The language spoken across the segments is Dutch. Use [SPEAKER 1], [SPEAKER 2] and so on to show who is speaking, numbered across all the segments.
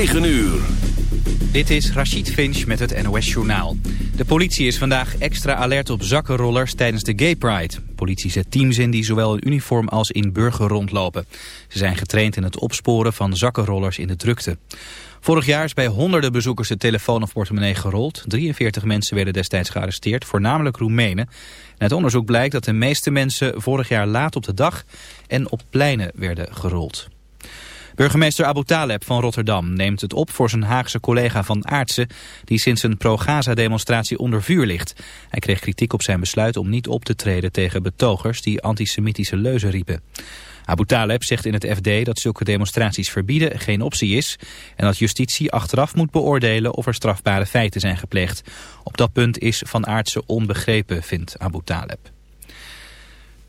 [SPEAKER 1] 9 uur.
[SPEAKER 2] Dit is Rachid Finch met het NOS-journaal. De politie is vandaag extra alert op zakkenrollers tijdens de Gay Pride. De politie zet teams in die zowel in uniform als in burger rondlopen. Ze zijn getraind in het opsporen van zakkenrollers in de drukte. Vorig jaar is bij honderden bezoekers de telefoon of portemonnee gerold. 43 mensen werden destijds gearresteerd, voornamelijk Roemenen. En uit onderzoek blijkt dat de meeste mensen vorig jaar laat op de dag en op pleinen werden gerold. Burgemeester Abu Taleb van Rotterdam neemt het op voor zijn Haagse collega Van Aartsen... die sinds een pro-Gaza-demonstratie onder vuur ligt. Hij kreeg kritiek op zijn besluit om niet op te treden tegen betogers... die antisemitische leuzen riepen. Abu Taleb zegt in het FD dat zulke demonstraties verbieden geen optie is... en dat justitie achteraf moet beoordelen of er strafbare feiten zijn gepleegd. Op dat punt is Van Aartsen onbegrepen, vindt Abu Taleb.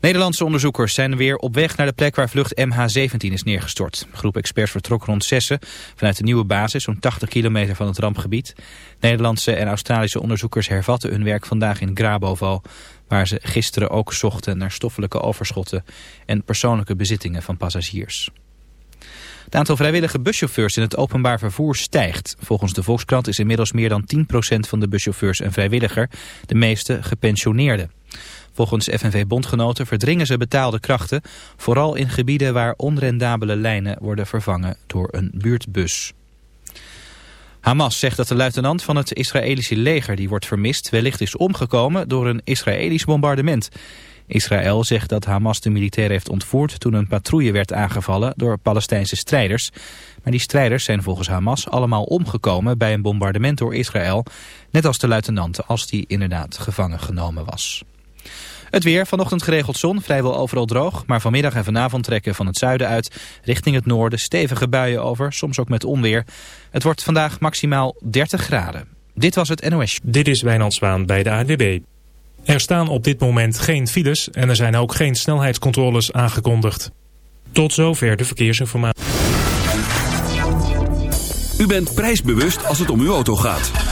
[SPEAKER 2] Nederlandse onderzoekers zijn weer op weg naar de plek waar vlucht MH17 is neergestort. Een groep experts vertrok rond Zessen vanuit de nieuwe basis, zo'n 80 kilometer van het rampgebied. Nederlandse en Australische onderzoekers hervatten hun werk vandaag in Grabovo, waar ze gisteren ook zochten naar stoffelijke overschotten en persoonlijke bezittingen van passagiers. Het aantal vrijwillige buschauffeurs in het openbaar vervoer stijgt. Volgens de Volkskrant is inmiddels meer dan 10% van de buschauffeurs een vrijwilliger, de meeste gepensioneerden. Volgens FNV-bondgenoten verdringen ze betaalde krachten, vooral in gebieden waar onrendabele lijnen worden vervangen door een buurtbus. Hamas zegt dat de luitenant van het Israëlische leger die wordt vermist wellicht is omgekomen door een Israëlisch bombardement. Israël zegt dat Hamas de militair heeft ontvoerd toen een patrouille werd aangevallen door Palestijnse strijders. Maar die strijders zijn volgens Hamas allemaal omgekomen bij een bombardement door Israël, net als de luitenant als die inderdaad gevangen genomen was. Het weer, vanochtend geregeld zon, vrijwel overal droog. Maar vanmiddag en vanavond trekken van het zuiden uit richting het noorden stevige buien over, soms ook met onweer. Het wordt vandaag maximaal 30 graden. Dit was het NOS.
[SPEAKER 3] Dit is Wijnand Zwaan bij de ADB. Er staan op dit moment geen files en er zijn ook geen snelheidscontroles aangekondigd. Tot zover de verkeersinformatie.
[SPEAKER 1] U bent prijsbewust als het om uw auto gaat.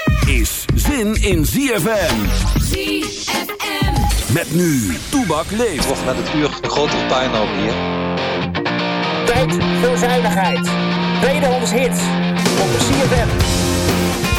[SPEAKER 1] Is zin in ZFM.
[SPEAKER 4] ZFM.
[SPEAKER 1] Met nu, Toebak leeft.
[SPEAKER 5] Wordt met het uur een grotere puinhoop hier.
[SPEAKER 6] Tijd voor zuinigheid.
[SPEAKER 5] tweedehands hits op CFM.
[SPEAKER 6] Yeah,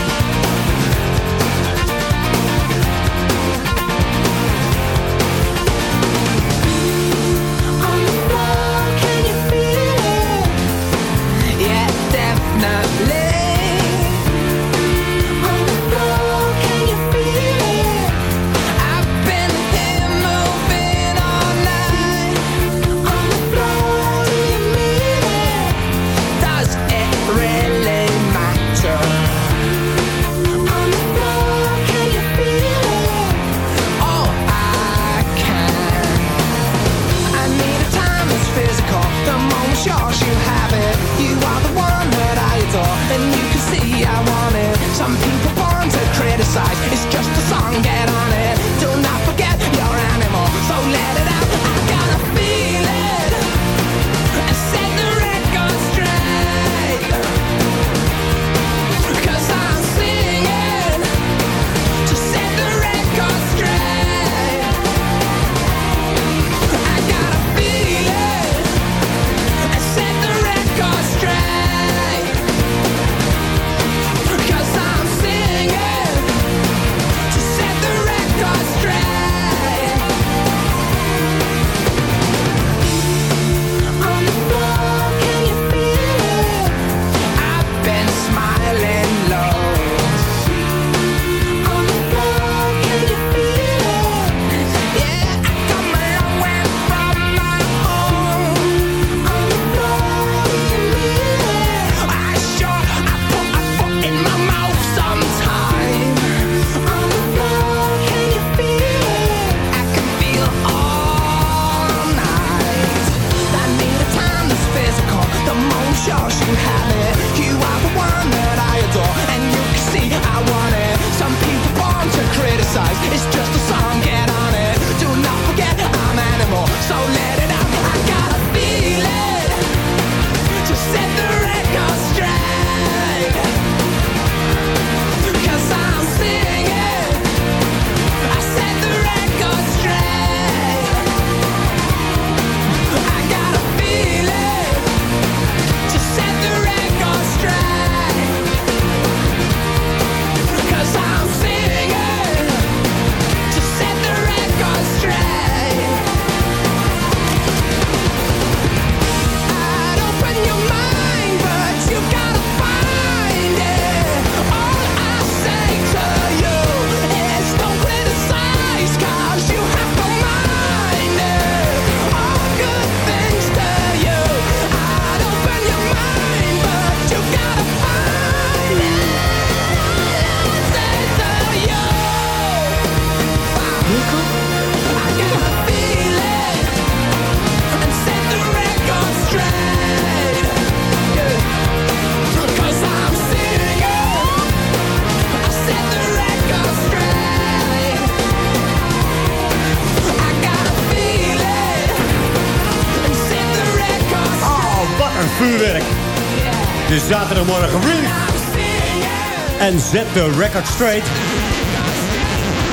[SPEAKER 7] zet de record straight.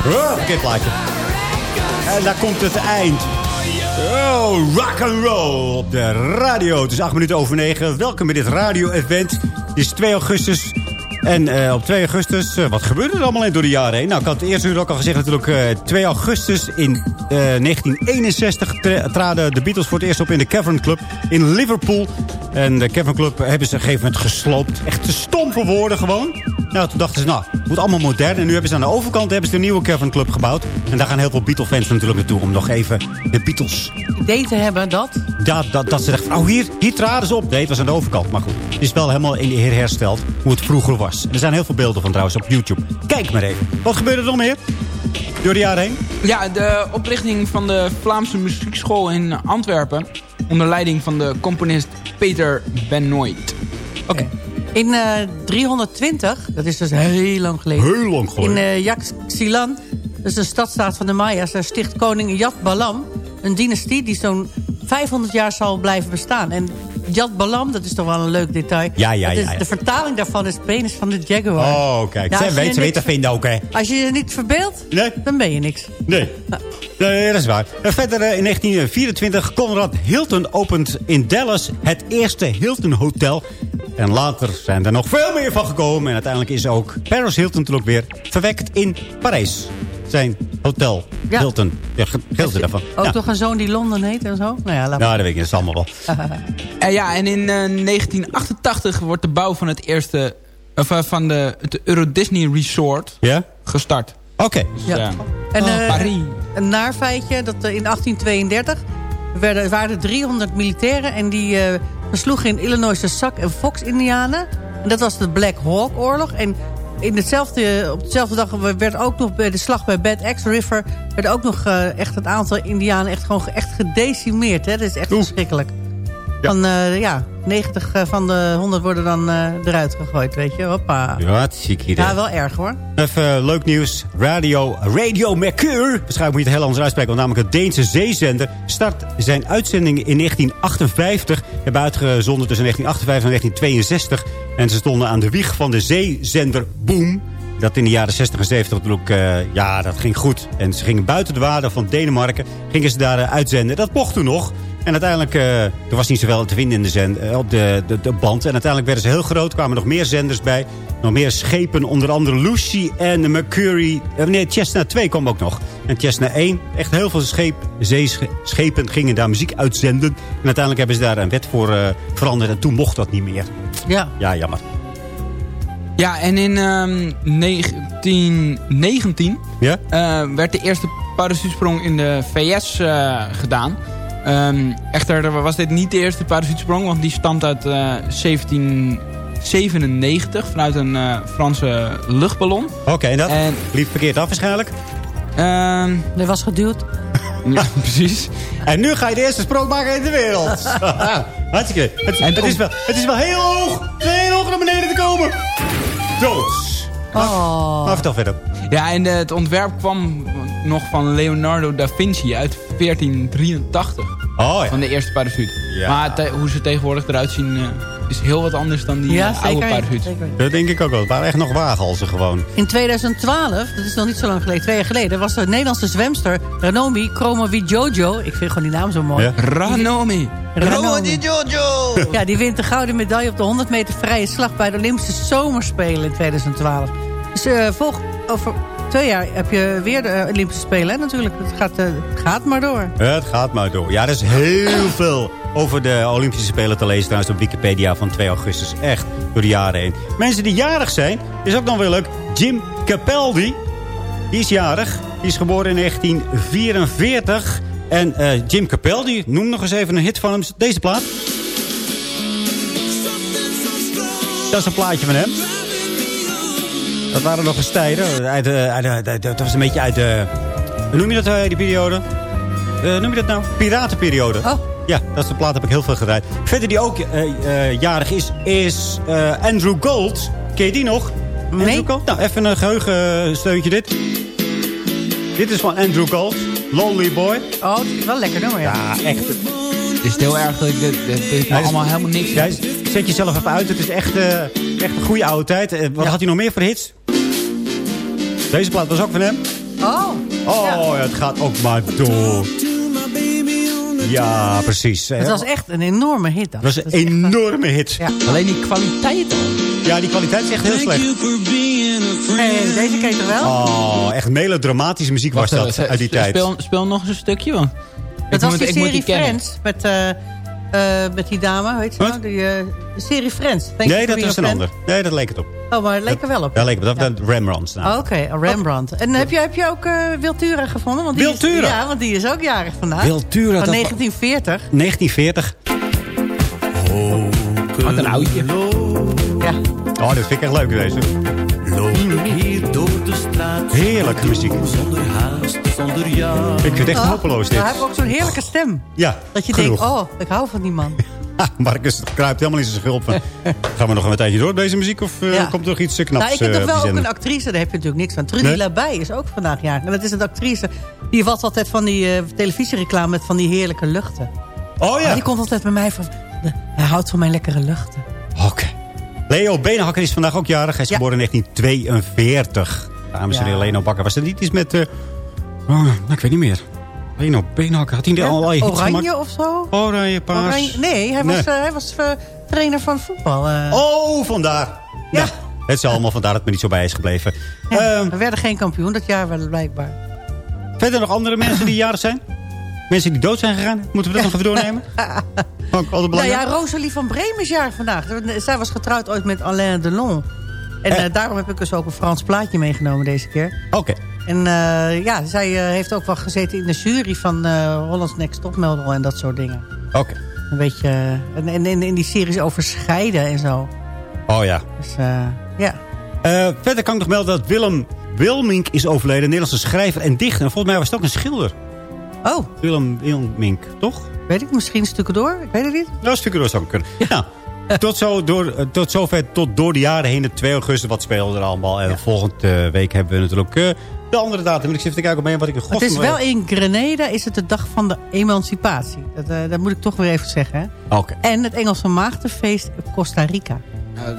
[SPEAKER 7] Oh, dit plaatje. En daar komt het eind. Oh, rock and roll op de radio. Het is acht minuten over negen. Welkom bij dit radio-event. Het is 2 augustus. En eh, op 2 augustus, eh, wat gebeurde er allemaal in door de jaren heen? Nou, ik had het eerste uur ook al gezegd natuurlijk. eh 2 augustus in eh, 1961 tra- traden de Beatles voor het eerst op in de Cavern Club in Liverpool. En de Cavern Club hebben ze op een gegeven moment gesloopt. Echt te stom voor woorden gewoon. Nou, toen dachten ze, nou, het moet allemaal modern. En nu hebben ze aan de overkant hebben ze de nieuwe Cavern Club gebouwd. En daar gaan heel veel Beatle-fans natuurlijk naartoe om nog even de Beatles
[SPEAKER 8] idee te hebben dat...
[SPEAKER 7] dat, dat, dat ze dachten, oh hier, hier traden ze op. Nee, het was aan de overkant. Maar goed, het is wel helemaal in de heer hersteld hoe het vroeger was. En er zijn heel veel beelden van trouwens op YouTube. Kijk maar even. Wat gebeurde er nog meer? Door de jaren heen?
[SPEAKER 9] Ja, de oprichting van de Vlaamse muziekschool in Antwerpen... onder leiding van de componist Peter Benoit. Oké.
[SPEAKER 8] In eh 320, dat is dus heel lang geleden.
[SPEAKER 7] Heel lang geleden.
[SPEAKER 8] In uh, Yaxchilan, dat is een stadstaat van de Maya's... daar sticht koning Yat Balam een dynastie die zo'n 500 jaar zal blijven bestaan. En Yat Balam, dat is toch wel een leuk detail.
[SPEAKER 7] Ja, ja, ja, ja.
[SPEAKER 8] De vertaling daarvan is penis van de jaguar.
[SPEAKER 7] Oh, kijk.
[SPEAKER 8] Ja,
[SPEAKER 7] Zij weet, ze
[SPEAKER 8] niks-
[SPEAKER 7] vinden ook, hè?
[SPEAKER 8] Als je je niet verbeeldt, dan ben je niks.
[SPEAKER 7] Nee. Nee, dat is waar. Verder eh, in 1924, Conrad Hilton opent in Dallas het eerste Hilton Hotel. En later zijn er nog veel meer van gekomen. En uiteindelijk is ook Paris Hilton toen ook weer verwekt in Parijs. Zijn hotel
[SPEAKER 8] Ja.
[SPEAKER 7] Hilton. Ja, er daarvan.
[SPEAKER 8] Ook
[SPEAKER 7] ja.
[SPEAKER 8] toch een zoon die Londen heet en zo? Nou ja, laat
[SPEAKER 7] ja, dat weet ik. Dat is allemaal wel.
[SPEAKER 9] En ja, en in eh, 1988 wordt de bouw van het eerste... Of, eh, van de, het Euro Disney Resort
[SPEAKER 7] Ja?
[SPEAKER 9] gestart.
[SPEAKER 7] Oké.
[SPEAKER 9] Dus,
[SPEAKER 8] Ja.
[SPEAKER 9] ja.
[SPEAKER 8] En,
[SPEAKER 9] Oh,
[SPEAKER 8] eh,
[SPEAKER 9] Paris.
[SPEAKER 8] Een naar feitje, dat eh, in 1832 werden, waren er 300 militairen... en die eh, versloegen in Illinois de Sac- en Fox-Indianen. En dat was de Black Hawk-oorlog. En in hetzelfde, op dezelfde dag werd ook nog bij de slag bij Bad Axe River... werd ook nog eh, echt het aantal Indianen echt, gewoon ge- echt gedecimeerd. Hè? Dat is echt verschrikkelijk. Van, eh, ja, 90 eh, van de 100 worden dan eh, eruit gegooid, weet je. Hoppa.
[SPEAKER 7] Ja, het zie ik hier.
[SPEAKER 8] Ja, wel erg hoor.
[SPEAKER 7] Even leuk nieuws. Radio, Radio Mercure. Waarschijnlijk moet je het heel anders uitspreken. Want namelijk het Deense zeezender start zijn uitzendingen in 1958. Hebben uitgezonden tussen 1958 en 1962. En ze stonden aan de wieg van de zeezender Boom. Dat in de jaren 60 en 70 natuurlijk, eh, ja, dat ging goed. En ze gingen buiten de waarde van Denemarken, gingen ze daar eh, uitzenden. Dat mocht toen nog. En uiteindelijk, eh, er was niet zoveel te vinden in de zend, op de, de, de band. En uiteindelijk werden ze heel groot, kwamen nog meer zenders bij. Nog meer schepen, onder andere Lucy en Mercury. Nee, Cessna 2 kwam ook nog. En Cessna 1, echt heel veel scheep, zeeschepen gingen daar muziek uitzenden. En uiteindelijk hebben ze daar een wet voor veranderd. En toen mocht dat niet meer.
[SPEAKER 8] Ja.
[SPEAKER 7] Ja, jammer.
[SPEAKER 9] Ja, en in ehm, 1919
[SPEAKER 7] Ja?
[SPEAKER 9] eh, werd de eerste parachutesprong in de VS eh, gedaan. Ehm, echter was dit niet de eerste parachutesprong, want die stamt uit eh, 1797 vanuit een eh, Franse luchtballon.
[SPEAKER 7] Oké, en dat
[SPEAKER 9] En,
[SPEAKER 7] liep verkeerd af waarschijnlijk.
[SPEAKER 9] ehm,
[SPEAKER 8] Er was geduwd.
[SPEAKER 9] ja, precies.
[SPEAKER 7] En nu ga je de eerste sprong maken in de wereld. Hartstikke. Het,
[SPEAKER 9] En
[SPEAKER 7] het, is wel, het is wel heel hoog. Heel hoog naar beneden te komen. Doods.
[SPEAKER 8] Oh.
[SPEAKER 7] Maar vertel verder.
[SPEAKER 9] Ja, en eh, het ontwerp kwam nog van Leonardo da Vinci uit 1483.
[SPEAKER 7] Oh ja.
[SPEAKER 9] Van de eerste parachute.
[SPEAKER 7] Ja.
[SPEAKER 9] Maar hoe ze tegenwoordig eruit zien eh, is heel wat anders dan die
[SPEAKER 8] Ja,
[SPEAKER 9] eh, oude
[SPEAKER 8] zeker.
[SPEAKER 7] Dat denk ik ook wel. Het waren echt nog wagenhalzen gewoon.
[SPEAKER 8] In 2012, dat is nog niet zo lang geleden, twee jaar geleden... was de Nederlandse zwemster Ranomi Kromowidjojo... ik vind gewoon die naam zo mooi.
[SPEAKER 7] Ja.
[SPEAKER 9] Ranomi.
[SPEAKER 8] Ranomi.
[SPEAKER 9] Jojo.
[SPEAKER 8] Ja, die wint de gouden medaille op de 100 meter vrije slag... bij de Olympische Zomerspelen in 2012. Dus eh, volg, over twee jaar heb je weer de eh, Olympische Spelen, hè, natuurlijk. Het gaat, eh, gaat maar door.
[SPEAKER 7] Het gaat maar door. Ja, er is heel veel over de Olympische Spelen te lezen trouwens op Wikipedia van 2 augustus. Echt, door de jaren heen. Mensen die jarig zijn, is ook nog wel leuk. Jim Capaldi, die is jarig. Die is geboren in 1944. En eh, Jim Capaldi, noem nog eens even een hit van hem. Deze plaat. Dat is een plaatje van hem. Dat waren nog eens tijden. Uit, de- uit, uit de- dat was een beetje uit de... Hoe noem je dat, eh, die periode? Eh, noem je dat nou? Piratenperiode.
[SPEAKER 8] Oh.
[SPEAKER 7] Ja, dat is de plaat heb ik heel veel gedraaid. Verder die ook eh, eh, jarig is, is eh, Andrew Gold. Ken je die nog?
[SPEAKER 8] Nee.
[SPEAKER 7] Andrew Gold? Nou, even een geheugensteuntje dit. Dit is van Andrew Gold. Lonely Boy.
[SPEAKER 8] Oh, dat is wel lekker nummer, ja.
[SPEAKER 7] Ja, echt.
[SPEAKER 9] Het is heel erg dat ik dit, dit, dit
[SPEAKER 7] Ja,
[SPEAKER 9] allemaal helemaal niks
[SPEAKER 7] Ja, zet jezelf even uit. Het is echt, eh, echt een goede oude tijd. Eh, wat
[SPEAKER 8] Ja.
[SPEAKER 7] had hij nog meer voor hits? Deze plaat was ook van hem.
[SPEAKER 8] Oh,
[SPEAKER 7] Oh,
[SPEAKER 8] Ja.
[SPEAKER 7] ja, het gaat ook maar door. Ja, precies.
[SPEAKER 8] het was echt een enorme hit.
[SPEAKER 7] Dat was een
[SPEAKER 8] Dat is echt, eh,
[SPEAKER 7] enorme hit.
[SPEAKER 8] Ja.
[SPEAKER 9] Alleen die kwaliteit al.
[SPEAKER 7] Ja, die kwaliteit is echt heel slecht.
[SPEAKER 8] Hey, deze je toch wel?
[SPEAKER 7] Oh, echt melodramatische muziek was dat
[SPEAKER 9] eh,
[SPEAKER 7] uit die tijd.
[SPEAKER 9] Speel, speel nog eens een stukje, want...
[SPEAKER 8] dat
[SPEAKER 9] ik
[SPEAKER 8] was
[SPEAKER 9] moet-
[SPEAKER 8] die
[SPEAKER 9] ik moet
[SPEAKER 8] serie
[SPEAKER 9] kennen.
[SPEAKER 8] Friends. Met, eh, met die dame, weet je nou? Die, eh, de serie Friends. Thank
[SPEAKER 7] Nee, dat was
[SPEAKER 8] a
[SPEAKER 7] een
[SPEAKER 8] friend.
[SPEAKER 7] ander. Nee, dat leek het op.
[SPEAKER 8] Oh, maar het leek er wel op.
[SPEAKER 7] Ja, leek het op. Dat Rembrandts.
[SPEAKER 8] Oh,
[SPEAKER 7] Nou.
[SPEAKER 8] Oké, Rembrandt. En heb je, heb je ook eh Wiltura gevonden? Want die is-
[SPEAKER 7] Wiltura?
[SPEAKER 8] ja, want die is ook jarig vandaag.
[SPEAKER 7] Wiltura,
[SPEAKER 8] Van
[SPEAKER 7] dat-
[SPEAKER 8] 1940.
[SPEAKER 7] 1940.
[SPEAKER 9] Wat een oudje.
[SPEAKER 8] Ja.
[SPEAKER 7] Oh, dat vind ik echt leuk deze.
[SPEAKER 6] Straat.
[SPEAKER 7] Heerlijke muziek.
[SPEAKER 6] Zonder haast, zonder ja.
[SPEAKER 7] Ik vind het echt
[SPEAKER 8] Oh,
[SPEAKER 7] hopeloos dit.
[SPEAKER 8] Hij heeft ook zo'n heerlijke stem.
[SPEAKER 7] Ja,
[SPEAKER 8] Dat je
[SPEAKER 7] genoeg.
[SPEAKER 8] denkt, oh, ik hou van die man.
[SPEAKER 7] Marcus kruipt helemaal in zijn schulp. van, Gaan we nog een tijdje door op deze muziek? Of eh,
[SPEAKER 8] Ja.
[SPEAKER 7] komt er nog iets eh, knaps
[SPEAKER 8] nou, ik heb
[SPEAKER 7] eh,
[SPEAKER 8] toch
[SPEAKER 7] op
[SPEAKER 8] wel ook een actrice, daar heb je natuurlijk niks van. Trudy
[SPEAKER 7] Nee?
[SPEAKER 8] Labij is ook vandaag jarig. En dat is een actrice, die was altijd van die eh, televisiereclame met van die heerlijke luchten.
[SPEAKER 7] Oh
[SPEAKER 8] Maar
[SPEAKER 7] ja,
[SPEAKER 8] die komt altijd bij mij van, de- hij houdt van mijn lekkere luchten.
[SPEAKER 7] oké. Leo Benenhakker is vandaag ook jarig. Hij is
[SPEAKER 8] Ja.
[SPEAKER 7] geboren in 1942. Dames en
[SPEAKER 8] Ja.
[SPEAKER 7] heren, Leno Bakker. Was er niet iets met... oh, nou, ik weet niet meer. Leno Benenhakker. Had hij er al iets
[SPEAKER 8] Oranje
[SPEAKER 7] gemaakt?
[SPEAKER 8] of zo?
[SPEAKER 7] Oranje, paars.
[SPEAKER 8] Oranje? Nee, hij
[SPEAKER 7] Nee.
[SPEAKER 8] was, eh, hij was eh, trainer van voetbal.
[SPEAKER 7] Oh, vandaar. Ja. het is allemaal vandaar dat me niet zo bij is gebleven.
[SPEAKER 8] Ja,
[SPEAKER 7] Ehm,
[SPEAKER 8] we werden geen kampioen dat jaar, wel blijkbaar.
[SPEAKER 7] verder nog andere mensen die jarig zijn? Mensen die dood zijn gegaan? Moeten we dat nog even doornemen? Ook altijd
[SPEAKER 8] Nou
[SPEAKER 7] belangrijk.
[SPEAKER 8] ja, Rosalie van Bremen is jarig vandaag. Zij was getrouwd ooit met Alain Delon. En
[SPEAKER 7] Eh.
[SPEAKER 8] eh, daarom heb ik dus ook een Frans plaatje meegenomen deze keer.
[SPEAKER 7] Oké.
[SPEAKER 8] En eh, ja, zij heeft ook wel gezeten in de jury van Hollands Next Topmodel en dat soort dingen.
[SPEAKER 7] Oké.
[SPEAKER 8] Een beetje... en en in, in die series over scheiden en zo.
[SPEAKER 7] Oh ja.
[SPEAKER 8] Dus ja.
[SPEAKER 7] Verder kan ik nog melden dat Willem Wilmink is overleden. Een Nederlandse schrijver en dichter. En volgens mij was het ook een schilder.
[SPEAKER 8] Oh.
[SPEAKER 7] Willem Wilmink, toch?
[SPEAKER 8] Weet ik, misschien stukken door? Ik weet het niet.
[SPEAKER 7] Nou, stukken door zou kunnen. Ja. Tot, zo door, eh, tot zover, tot door de jaren heen, de 2 augustus, wat speelde er allemaal. En volgende week hebben we natuurlijk eh, de andere datum. Ik zit even te kijken op wat ik in
[SPEAKER 8] Het is wel in Grenada is het de dag van de emancipatie. Dat, eh, dat moet ik toch weer even zeggen. Hè?
[SPEAKER 7] Oké.
[SPEAKER 8] En het Engelse maagdenfeest op Costa Rica.
[SPEAKER 9] Ja,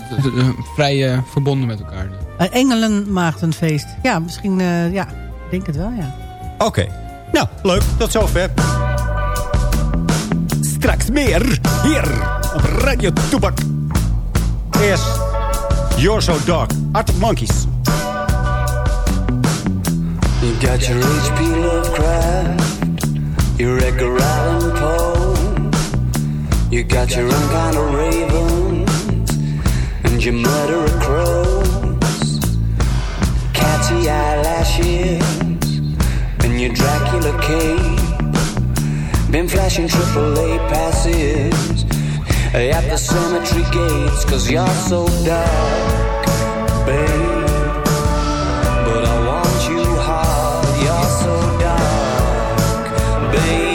[SPEAKER 9] vrij eh, verbonden met elkaar.
[SPEAKER 8] Een Engelenmaagdenfeest. Ja, misschien, eh, ja, ik denk het wel, ja.
[SPEAKER 7] Oké. Nou, leuk. Tot zover. Straks meer hier op Radio Toebak. Eerst You're So Dark, Arctic Monkeys.
[SPEAKER 10] You got your H.P. Lovecraft, your Edgar Allan Poe. You got your own kind of ravens, and your murderer crows. Catty eyelashes, and your Dracula cape. Been flashing AAA passes at the cemetery gates, cause you're so dark, babe. But I want you hard, you're so dark, baby.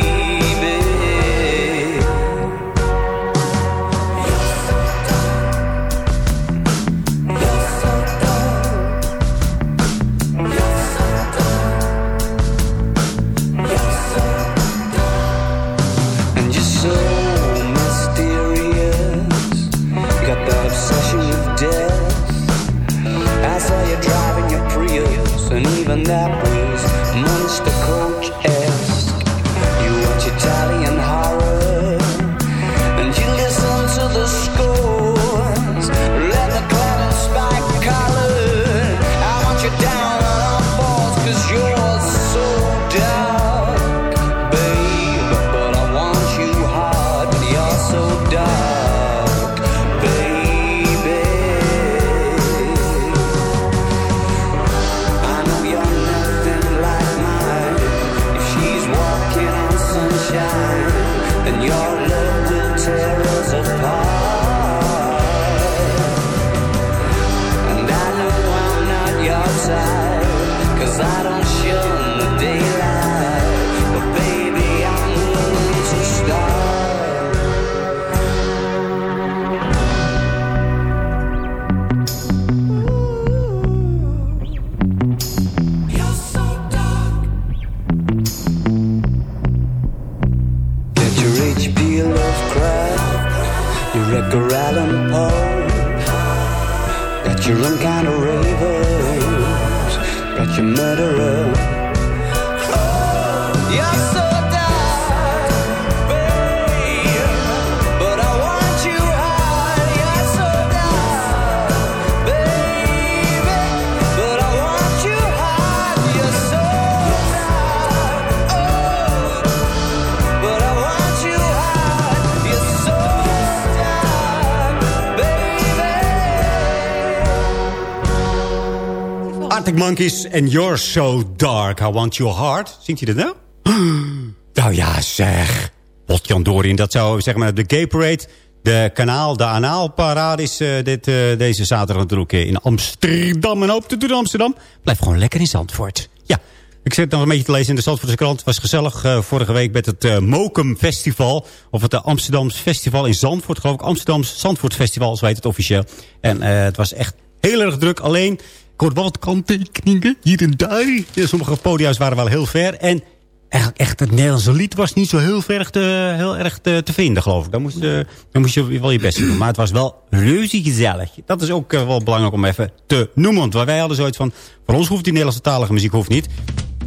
[SPEAKER 7] Monkeys and You're So Dark. I Want Your Heart. Zingt hij dat nou? Nou ja, zeg. Potjan Dorin, dat zou zeg maar de Gay Parade... De kanaal, de anaalparade is eh, dit, eh, deze zaterdag natuurlijk eh, in Amsterdam. En hoop te doen in Amsterdam. Blijf gewoon lekker in Zandvoort. Ja, ik zit nog een beetje te lezen in de Zandvoortse krant. Het was gezellig vorige week met het eh Mokum Festival. Of het uh, Amsterdams Festival in Zandvoort. Geloof ik Amsterdams Zandvoort Festival, zo heet het officieel. En het was echt heel erg druk. Alleen, wel wat kanttekeningen hier en daar. Sommige podia's waren wel heel ver. En eigenlijk echt het Nederlandse lied was niet zo heel erg te, heel erg te, vinden, geloof ik. Dan moest, eh, dan moest je wel je best doen. Maar het was wel reuze gezellig. Dat is ook eh, wel belangrijk om even te noemen. Want wij hadden zoiets van, voor ons hoeft die Nederlandse muziek hoeft niet.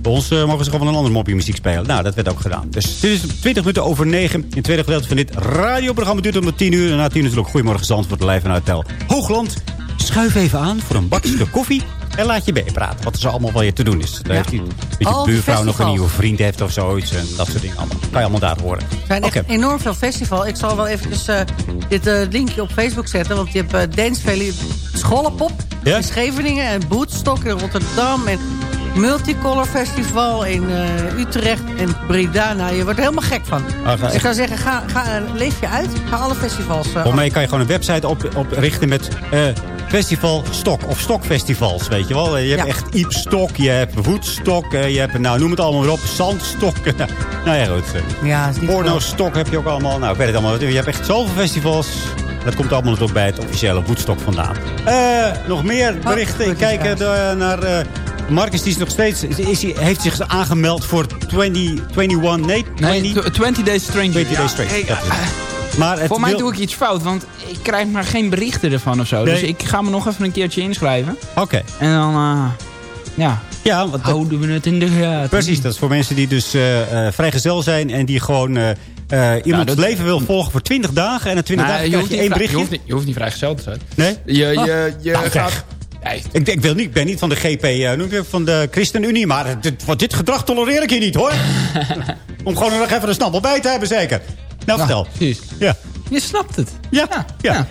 [SPEAKER 7] Bij ons eh, mogen ze gewoon een andere mopje muziek spelen. Nou, dat werd ook gedaan. Dus dit is 20 minuten over 9. In het tweede gedeelte van dit radioprogramma duurt het om 10 uur. En na 10 uur natuurlijk Goedemorgen Zandvoort live vanuit Tel Hoogland. Schuif even aan voor een bakje koffie. En laat je meepraten wat er zo allemaal wel je te doen is. Daar heeft hij, weet je,
[SPEAKER 8] die
[SPEAKER 7] buurvrouw nog een nieuwe vriend heeft of zoiets. En dat soort dingen allemaal. Kan je allemaal daar horen.
[SPEAKER 8] Er zijn echt enorm veel festivals. Ik zal wel even eh, dit eh, linkje op Facebook zetten. Want je hebt uh, Dancevalley Schollepop
[SPEAKER 7] Ja?
[SPEAKER 8] in Scheveningen. En Bootstock in Rotterdam. En Multicolor Festival in Utrecht. En Breda. Nou, je wordt er helemaal gek van.
[SPEAKER 7] Ah, ga-
[SPEAKER 8] Dus ik zou zeggen, ga, ga, leef je uit. Ga alle festivals
[SPEAKER 7] Volgens mij kan je gewoon een website op, oprichten met festival stok of stokfestivals, weet je wel. Je hebt
[SPEAKER 8] Ja.
[SPEAKER 7] echt Iepstok, je hebt Woedstok, eh, je hebt, nou noem het allemaal maar op, Zandstok. nou ja, goed. eh.
[SPEAKER 8] Ja, is
[SPEAKER 7] Porno-stok heb je ook allemaal. Nou, ik weet het allemaal. Je hebt echt zoveel festivals. Dat komt allemaal natuurlijk bij het officiële Woedstok vandaan. Eh, nog meer berichten. Ik kijk eh, naar... eh Marcus, die is nog steeds... Is, hij heeft zich aangemeld voor 20, 21... Nee, 20,
[SPEAKER 9] Nee, tw- 20 Days Stranger.
[SPEAKER 7] 20 Days Stranger. is. Maar het
[SPEAKER 9] Voor mij
[SPEAKER 7] wil-
[SPEAKER 9] doe ik iets fout, want ik krijg maar geen berichten ervan of zo.
[SPEAKER 7] Nee.
[SPEAKER 9] Dus ik ga me nog even een keertje inschrijven.
[SPEAKER 7] Oké.
[SPEAKER 9] En dan, eh, ja,
[SPEAKER 7] Ja, want dat-
[SPEAKER 9] houden we het in de gaten.
[SPEAKER 7] Precies, dat is voor mensen die dus eh, vrijgezel zijn... en die gewoon eh, eh, iemands
[SPEAKER 9] dat-
[SPEAKER 7] leven wil volgen voor 20 dagen. En na 20
[SPEAKER 9] Nou,
[SPEAKER 7] dagen
[SPEAKER 9] je,
[SPEAKER 7] krijg
[SPEAKER 9] hoeft
[SPEAKER 7] je
[SPEAKER 9] niet
[SPEAKER 7] één berichtje.
[SPEAKER 9] je, hoeft niet, je hoeft niet vrijgesteld te zijn.
[SPEAKER 7] Nee?
[SPEAKER 9] Je, je, je
[SPEAKER 7] Nou,
[SPEAKER 9] gaat... Nee,
[SPEAKER 7] Ik, ik, wil niet, ik ben niet van de GP, noem je, van de ChristenUnie. Maar dit, wat dit gedrag tolereer ik hier niet, hoor. Om gewoon nog even een snappel bij te hebben, zeker. Nou, vertel.
[SPEAKER 9] precies.
[SPEAKER 7] Ja.
[SPEAKER 9] Je snapt het.
[SPEAKER 7] Ja, ja.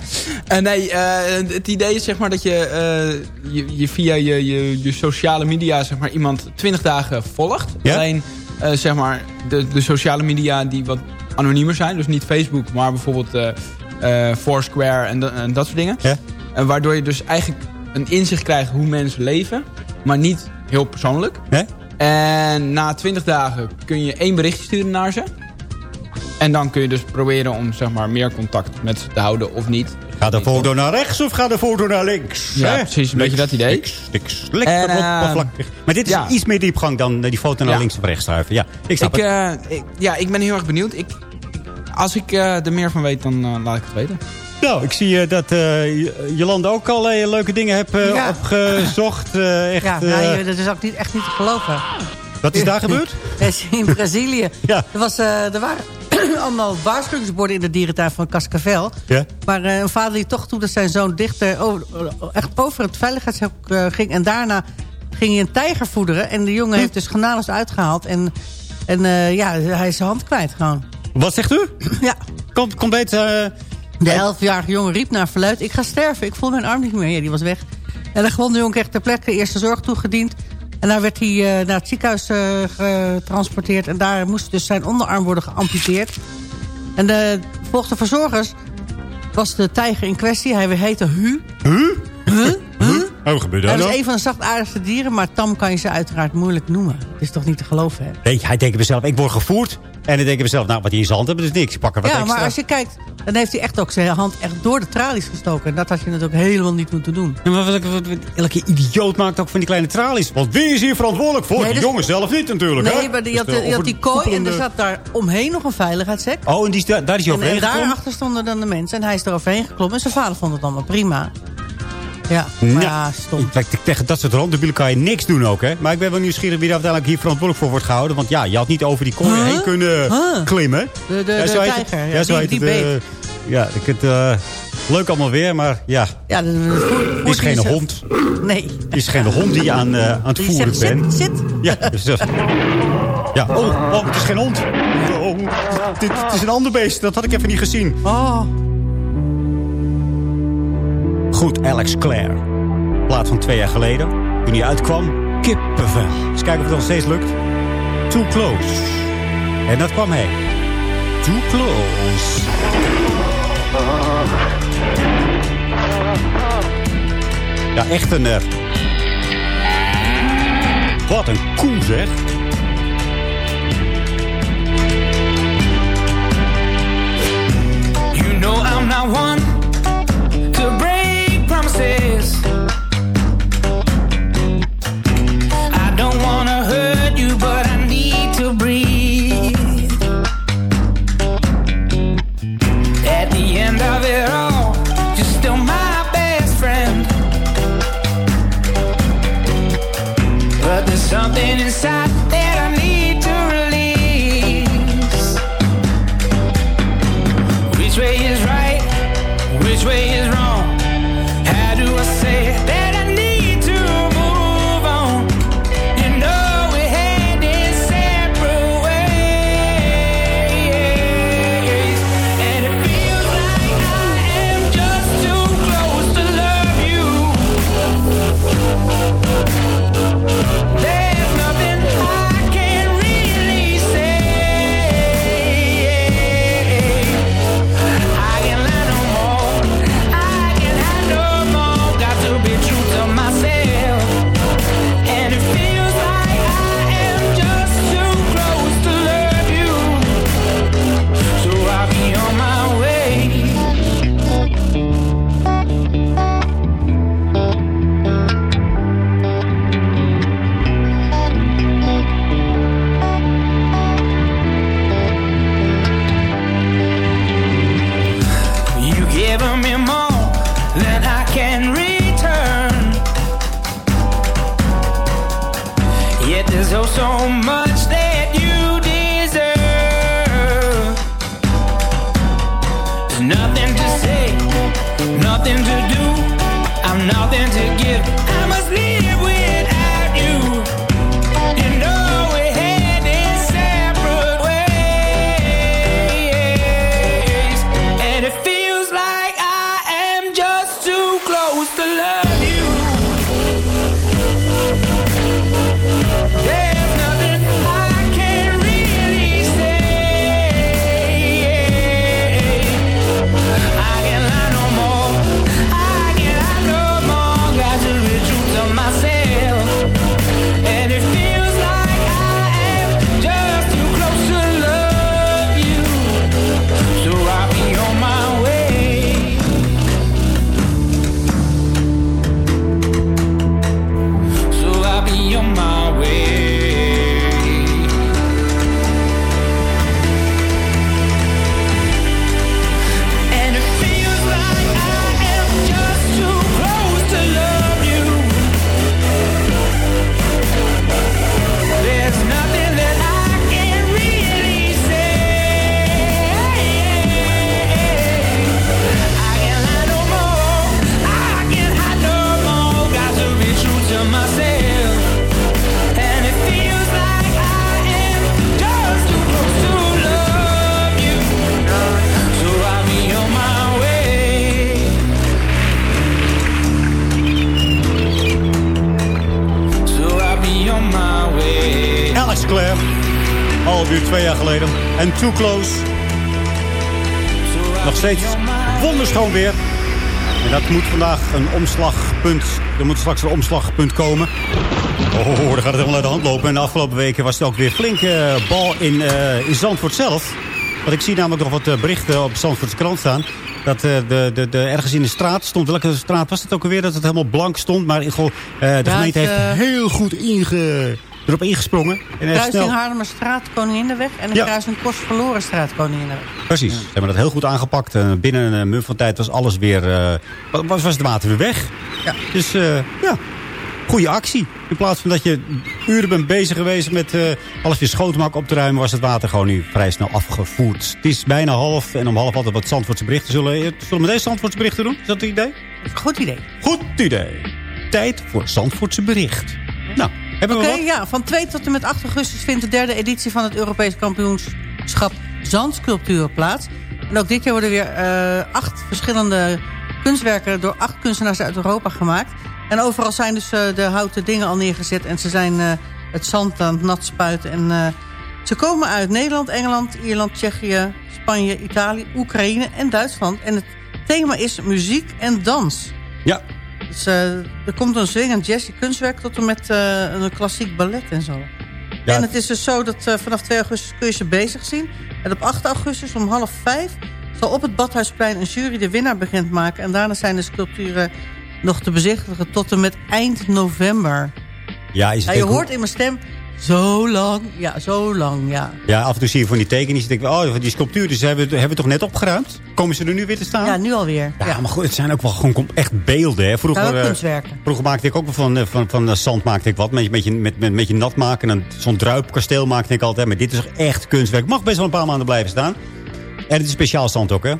[SPEAKER 9] En nee, eh, het idee is zeg maar dat je, eh, je, je via je, je, je sociale media zeg maar, iemand 20 dagen volgt.
[SPEAKER 7] Ja?
[SPEAKER 9] Alleen eh, zeg maar, de, de sociale media die wat anoniemer zijn. Dus niet Facebook, maar bijvoorbeeld eh, eh, Foursquare en, da- en dat soort dingen.
[SPEAKER 7] Ja.
[SPEAKER 9] En waardoor je dus eigenlijk een inzicht krijgt hoe mensen leven. Maar niet heel persoonlijk. En na 20 dagen kun je één berichtje sturen naar ze. En dan kun je dus proberen om zeg maar, meer contact met ze te houden of niet.
[SPEAKER 7] Ga de foto naar rechts of ga de foto naar links?
[SPEAKER 9] Ja,
[SPEAKER 7] hè?
[SPEAKER 9] precies, een beetje dat idee.
[SPEAKER 7] Niks, niks. Lekker
[SPEAKER 9] En,
[SPEAKER 7] op, oppervlakkig. Maar dit is
[SPEAKER 9] ja.
[SPEAKER 7] iets meer diepgang dan eh, die foto naar
[SPEAKER 9] Ja.
[SPEAKER 7] links of rechts schuiven. Ja, ik snap
[SPEAKER 9] Ik,
[SPEAKER 7] het.
[SPEAKER 9] eh, ik, ja, ik ben heel erg benieuwd. Ik, als ik eh, er meer van weet, dan eh, laat ik het weten.
[SPEAKER 7] Nou, ik zie dat eh, J- Jolanda ook al leuke dingen hebt eh,
[SPEAKER 8] Ja.
[SPEAKER 7] opgezocht. Eh, echt,
[SPEAKER 8] Ja, nou, dat is ook niet, echt niet te geloven.
[SPEAKER 7] wat is daar gebeurd?
[SPEAKER 8] In Brazilië.
[SPEAKER 7] Ja.
[SPEAKER 8] Er, was, eh, er waren allemaal waarschuwingsborden in de dierentuin van Cascavel.
[SPEAKER 7] Ja.
[SPEAKER 8] Maar eh, een vader die toch toe dat zijn zoon dichter over, echt over het veiligheidshek eh, ging. En daarna ging hij een tijger voederen. En de jongen heeft dus genadeloos uitgehaald. En, en eh, ja, hij is zijn hand kwijt gewoon.
[SPEAKER 7] Wat zegt u?
[SPEAKER 8] Ja.
[SPEAKER 7] Komt, komt beet... eh,
[SPEAKER 8] De elfjarige jongen riep naar verluid... ik ga sterven, ik voel mijn arm niet meer. Ja, die was weg. En de gewonde jongen kreeg ter plekke eerste zorg toegediend. En daar werd hij eh, naar het ziekenhuis eh, getransporteerd. En daar moest dus zijn onderarm worden geamputeerd. En de, volgens de verzorgers was de tijger in kwestie. Hij heette Hu.
[SPEAKER 7] Huh?
[SPEAKER 8] Huh? Huh?
[SPEAKER 7] Oh, gebeurt
[SPEAKER 8] Hij
[SPEAKER 7] dat
[SPEAKER 8] was
[SPEAKER 7] dan?
[SPEAKER 8] een van de zachtaardigste dieren, maar tam kan je ze uiteraard moeilijk noemen. Het is toch niet te geloven, hè?
[SPEAKER 7] Nee, hij denkt bij mezelf, ik word gevoerd. En dan denk ik mezelf, nou, wat hij in zijn hand hebben, is niks. Wat
[SPEAKER 8] Ja,
[SPEAKER 7] extra.
[SPEAKER 8] maar als je kijkt, dan heeft hij echt ook zijn hand echt door de tralies gestoken. En dat had je natuurlijk helemaal niet moeten doen.
[SPEAKER 7] Ja, maar wat, wat- wat- elke idioot maakt ook van die kleine tralies. Want wie is hier verantwoordelijk voor?
[SPEAKER 8] Nee,
[SPEAKER 7] die
[SPEAKER 8] dus-
[SPEAKER 7] jongen zelf niet natuurlijk, hè?
[SPEAKER 8] Nee, maar die had,
[SPEAKER 7] Dus de
[SPEAKER 8] die, had die kooi en er zat daar omheen nog een veiligheidshek.
[SPEAKER 7] Oh, en die, daar is hij
[SPEAKER 8] En,
[SPEAKER 7] overheen
[SPEAKER 8] en daarachter stonden dan de mensen. En hij is er overheen geklommen. En zijn vader vond het allemaal prima. Ja,
[SPEAKER 7] Nou,
[SPEAKER 8] ja, stom.
[SPEAKER 7] Tegen dat soort randdebielen kan je niks doen ook, hè? Maar ik ben wel nieuwsgierig wie er uiteindelijk hier verantwoordelijk voor wordt gehouden. Want ja, je had niet over die kooi
[SPEAKER 8] Huh?
[SPEAKER 7] heen kunnen
[SPEAKER 8] Huh?
[SPEAKER 7] klimmen.
[SPEAKER 8] De, de,
[SPEAKER 7] Ja,
[SPEAKER 8] de
[SPEAKER 7] zo
[SPEAKER 8] tijger, ja,
[SPEAKER 7] Ja, zo
[SPEAKER 8] die,
[SPEAKER 7] heet het, eh, ja, ik het eh, leuk allemaal weer, maar ja,
[SPEAKER 8] Ja, de, de
[SPEAKER 7] het is geen hond.
[SPEAKER 8] Nee.
[SPEAKER 7] Het is geen hond die je aan, eh, aan het voeren bent.
[SPEAKER 8] zit, zit.
[SPEAKER 7] Ja, dus dat- ja. Oh, oh, het is geen hond. Oh, dit, het is een ander beest. Dat had ik even niet gezien.
[SPEAKER 8] Oh,
[SPEAKER 7] Goed, Alex Clare. Plaat van twee jaar geleden. Toen hij uitkwam, kippenvel. Eens kijken of het nog steeds lukt. Too Close. En dat kwam hij. Too Close. Ja, echt een... eh, Wat een koe, zeg.
[SPEAKER 6] Too Close.
[SPEAKER 7] Nog steeds wonderschoon weer. En dat moet vandaag een omslagpunt. Er moet straks een omslagpunt komen. Oh, daar gaat het helemaal uit de hand lopen. En de afgelopen weken was het ook weer flinke bal in, eh, in Zandvoort zelf. Want ik zie namelijk nog wat eh, berichten op Zandvoortse krant staan. Dat eh, de, de, de, ergens in de straat stond. Welke straat was het ook alweer? Dat het helemaal blank stond. Maar in, eh, de
[SPEAKER 8] Ja,
[SPEAKER 7] gemeente
[SPEAKER 8] het,
[SPEAKER 7] heeft
[SPEAKER 8] eh,
[SPEAKER 7] heel goed inge, erop ingesprongen. En
[SPEAKER 8] Kruising
[SPEAKER 7] snel-
[SPEAKER 8] Haarlemmerstraat, Koninginnenweg. En de
[SPEAKER 7] Ja.
[SPEAKER 8] kruising Kostverlorenstraat, Koninginnenweg.
[SPEAKER 7] Precies, ze hebben dat heel goed aangepakt. En binnen een mum van tijd was alles weer... eh, was, was het water weer weg.
[SPEAKER 8] Ja.
[SPEAKER 7] Dus eh, ja, goede actie. In plaats van dat je uren bent bezig geweest met eh, alles te maken, op te ruimen... was het water gewoon nu vrij snel afgevoerd. Het is bijna half en om half hadden we wat Zandvoortse berichten. Zullen, we- zullen we deze Zandvoortse berichten doen? Is dat het idee?
[SPEAKER 8] Goed idee.
[SPEAKER 7] Goed idee. Tijd voor Zandvoortse bericht. Nou,
[SPEAKER 8] Oké, ja. Van 2 tot en met 8 augustus vindt de derde editie van het Europees kampioenschap Zandsculpturen plaats. En ook dit jaar worden weer eh, acht verschillende kunstwerken door acht kunstenaars uit Europa gemaakt. En overal zijn dus eh, de houten dingen al neergezet en ze zijn eh, het zand aan het nat spuiten. En ze komen uit Nederland, Engeland, Ierland, Tsjechië, Spanje, Italië, Oekraïne en Duitsland. En het thema is muziek en dans.
[SPEAKER 7] Ja.
[SPEAKER 8] Dus eh, er komt een swing en jazzy kunstwerk tot en met eh, een klassiek ballet en zo.
[SPEAKER 7] Ja.
[SPEAKER 8] En het is dus zo dat eh, vanaf 2 augustus kun je ze bezig zien. En op 8 augustus om half 5 zal op het Badhuisplein een jury de winnaar bekendmaken. En daarna zijn de sculpturen nog te bezichtigen tot en met eind november.
[SPEAKER 7] Ja, is het
[SPEAKER 8] Ja, je hoort in mijn stem, Zo lang. Ja, zo lang, ja.
[SPEAKER 7] Ja, af en toe zie je van die tekeningen. Je denkt, oh, die sculpturen ze hebben, hebben we toch net opgeruimd? Komen ze er nu weer te staan?
[SPEAKER 8] Ja, nu alweer.
[SPEAKER 7] Ja, maar goed, het zijn ook wel gewoon echt beelden. Hè. Vroeger,
[SPEAKER 8] Ja,
[SPEAKER 7] eh,
[SPEAKER 8] kunstwerken.
[SPEAKER 7] vroeger maakte ik ook wel van, eh, van, van eh, zand maakte ik wat. Met, met, met, met, met je nat maken. En zo'n druipkasteel maakte ik altijd. Maar dit is echt kunstwerk. Mag best wel een paar maanden blijven staan. En het is speciaal zand ook, hè?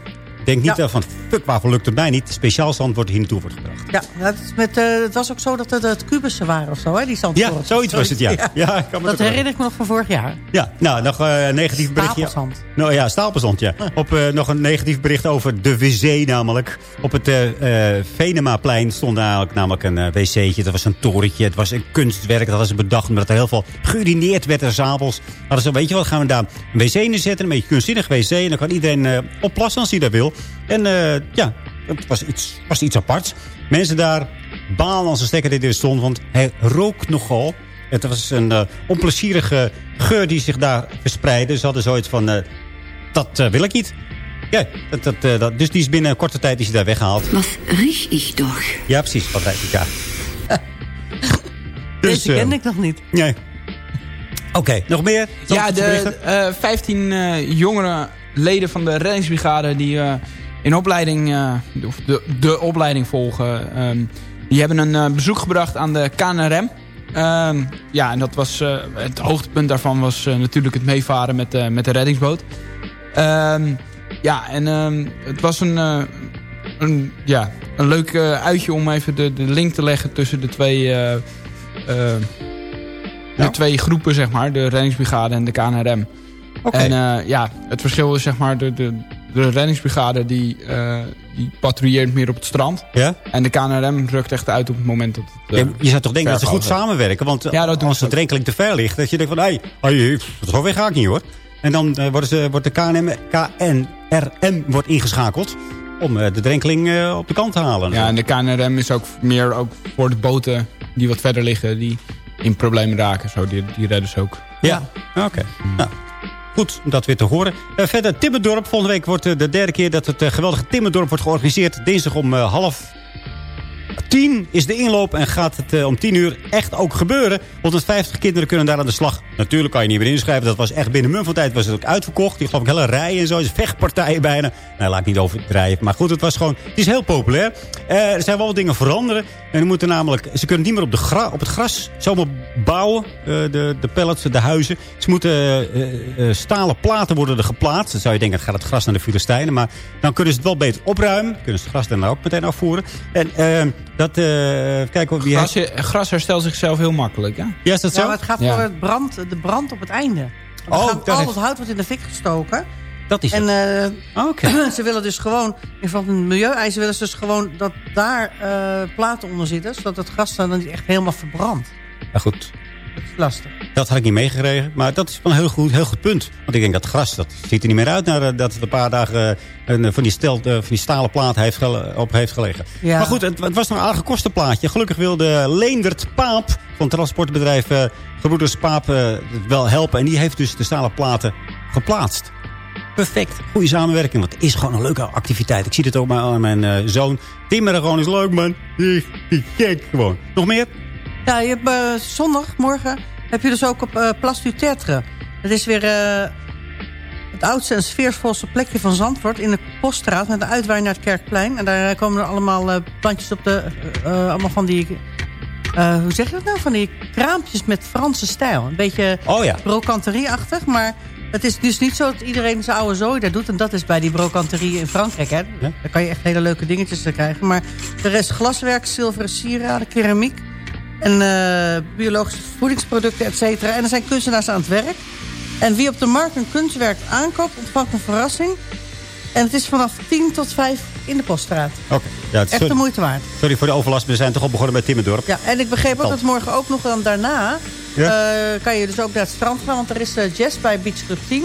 [SPEAKER 7] Ik denk niet
[SPEAKER 8] Ja.
[SPEAKER 7] eh, van, fuck, waarvoor lukt het mij niet? Speciaal zand wordt hier naartoe wordt gebracht.
[SPEAKER 8] Ja, het, is met, eh, het was ook zo dat het, het kubussen waren of zo, hè, die
[SPEAKER 7] Ja,
[SPEAKER 8] zandkorrels.
[SPEAKER 7] zoiets was het, ja. ja. ik kan me
[SPEAKER 8] Dat
[SPEAKER 7] wel-
[SPEAKER 8] herinner ik me nog van vorig jaar.
[SPEAKER 7] Ja, nou, nog eh, een negatief berichtje.
[SPEAKER 8] Stapelzand.
[SPEAKER 7] Nou ja, stapelzand, ja. Op eh, nog een negatief bericht over de wc namelijk. Op het eh eh, Venemaplein stond eigenlijk, namelijk een eh, wc'tje. Dat was een torentje, het was een kunstwerk. Dat was bedacht omdat er heel veel geurineerd werd er s'avonds. Hadden ze, weet je wat, gaan we daar een wc neerzetten. Een beetje kunstzinnig wc. En dan kan iedereen eh, opplassen als hij dat wil. En eh, ja, het was iets, was iets aparts. Mensen daar balen als een stekker dit er stond. Want hij rook nogal. Het was een eh, onplezierige geur die zich daar verspreidde. Ze hadden zoiets van, eh, dat wil ik niet. Ja, dat, dat, dat, dus die is binnen een korte tijd is hij daar weggehaald.
[SPEAKER 11] Was riech ich doch?
[SPEAKER 7] Ja, precies. Wat ik daar.
[SPEAKER 8] Deze kende ik nog niet.
[SPEAKER 7] Nee. Oké, nog meer?
[SPEAKER 9] Ja, de
[SPEAKER 7] Zandvoortse
[SPEAKER 9] eh 15 eh, jongere leden van de reddingsbrigade die eh, in opleiding, eh, of de, de opleiding volgen, ehm, die hebben een eh, bezoek gebracht aan de KNRM. Ehm, ja, en dat was, het hoogtepunt daarvan was natuurlijk het meevaren met, met de reddingsboot. Ehm, ja, en het was een, een, ja, een leuk uitje om even de, de link te leggen tussen de twee... de twee groepen, zeg maar. De reddingsbrigade en de KNRM. En eh, ja, het verschil is zeg maar de, de, de reddingsbrigade die, eh, die patrouilleert meer op het strand.
[SPEAKER 7] Ja?
[SPEAKER 9] En de KNRM rukt echt uit op het moment dat het... eh,
[SPEAKER 7] Ja, je zou toch denken dat ze goed samenwerken. Want
[SPEAKER 9] Ja, dat
[SPEAKER 7] als de drenkeling te ver ligt, dat je denkt van... hé, hey, zo ver ga ik niet hoor. En dan worden ze, wordt de KNM, KNRM wordt ingeschakeld... om de drenkeling op de kant te halen.
[SPEAKER 9] Ja, en de KNRM is ook meer ook voor de boten die wat verder liggen... die in problemen raken. Zo, die, die redden ze ook.
[SPEAKER 7] Ja, oké. Nou, goed om dat weer te horen. Eh, verder, Timmerdorp. Volgende week wordt eh, de derde keer dat het eh, geweldige Timmerdorp wordt georganiseerd. Dinsdag om half tien is de inloop en gaat het eh, om tien uur echt ook gebeuren. 150 kinderen kunnen daar aan de slag. Natuurlijk kan je niet meer inschrijven. Dat was echt binnen mum van tijd was het ook uitverkocht. Die geloof ik hele rijen en zo. Dus vechtpartijen bijna. Nou, laat ik niet overdrijven. Maar goed, het was gewoon... Het is heel populair. Eh, er zijn wel wat dingen veranderen. En moeten namelijk... Ze kunnen niet meer op, de op het gras zomaar bouwen. eh, de, de pallets, de huizen. Ze moeten eh, stalen platen worden er geplaatst. Dan zou je denken, gaat het gras naar de Filistijnen. Maar dan kunnen ze het wel beter opruimen. Kunnen ze het gras daarna ook meteen afvoeren. En eh, dat... eh kijken wie
[SPEAKER 9] Gras, gras herstelt zichzelf heel makkelijk, hè?
[SPEAKER 7] Ja, is dat
[SPEAKER 8] Ja,
[SPEAKER 7] zo?
[SPEAKER 8] maar het gaat
[SPEAKER 9] Ja.
[SPEAKER 8] voor het brand, de brand op het einde. Want
[SPEAKER 7] Oh,
[SPEAKER 8] gaat al het hout wordt in de fik gestoken.
[SPEAKER 7] Dat is
[SPEAKER 8] En
[SPEAKER 7] het.
[SPEAKER 8] eh,
[SPEAKER 7] Oké.
[SPEAKER 8] ze willen dus gewoon, in van een milieueisen willen ze dus gewoon dat daar eh, platen onder zitten. Zodat het gras dan niet echt helemaal verbrandt.
[SPEAKER 7] Ja, goed.
[SPEAKER 8] Dat is lastig.
[SPEAKER 7] Dat had ik niet meegekregen. Maar dat is wel een heel goed, heel goed punt. Want ik denk dat gras, dat ziet er niet meer uit... nadat het een paar dagen eh, een, van, die stel, eh, van die stalen plaat heeft op heeft gelegen.
[SPEAKER 8] Ja.
[SPEAKER 7] Maar goed, het, het was nog een aardig kostenplaatje. Gelukkig wilde Leendert Paap van het transportbedrijf eh Gebroeders Paap eh, wel helpen. En die heeft dus de stalen platen geplaatst. Perfect. Goede samenwerking. Want het is gewoon een leuke activiteit. Ik zie het ook maar aan mijn eh, zoon. Timmeren gewoon is leuk, man. Kijk gewoon. Nog meer?
[SPEAKER 8] Ja, je hebt, eh, zondag, morgen, heb je dus ook op eh Place du Tertre. Het is weer eh, het oudste en sfeervolste plekje van Zandvoort... in de Poststraat met een uitwaai naar het Kerkplein. En daar komen er allemaal plantjes op de... allemaal van die... hoe zeg je dat nou? Van die kraampjes met Franse stijl. Een beetje
[SPEAKER 7] Oh ja.
[SPEAKER 8] brocanterie-achtig, maar... Het is dus niet zo dat iedereen zijn oude zooi daar doet. En dat is bij die brocanterie in Frankrijk. Hè. Daar kan je echt hele leuke dingetjes te krijgen. Maar er is glaswerk, zilveren sieraden, keramiek. En eh, biologische voedingsproducten, et cetera. En er zijn kunstenaars aan het werk. En wie op de markt een kunstwerk aankoopt, ontvangt een verrassing. En het is vanaf 10 tot 5 in de poststraat.
[SPEAKER 7] Oké. Ja, het-
[SPEAKER 8] Echt de moeite waard.
[SPEAKER 7] sorry voor de overlast. We zijn toch al begonnen met Timmerdorp.
[SPEAKER 8] Ja, en ik begreep ook dat morgen ook nog dan daarna...
[SPEAKER 7] Ja.
[SPEAKER 8] eh, kan je dus ook naar het strand gaan. Want er is eh, jazz bij Beach Club 10.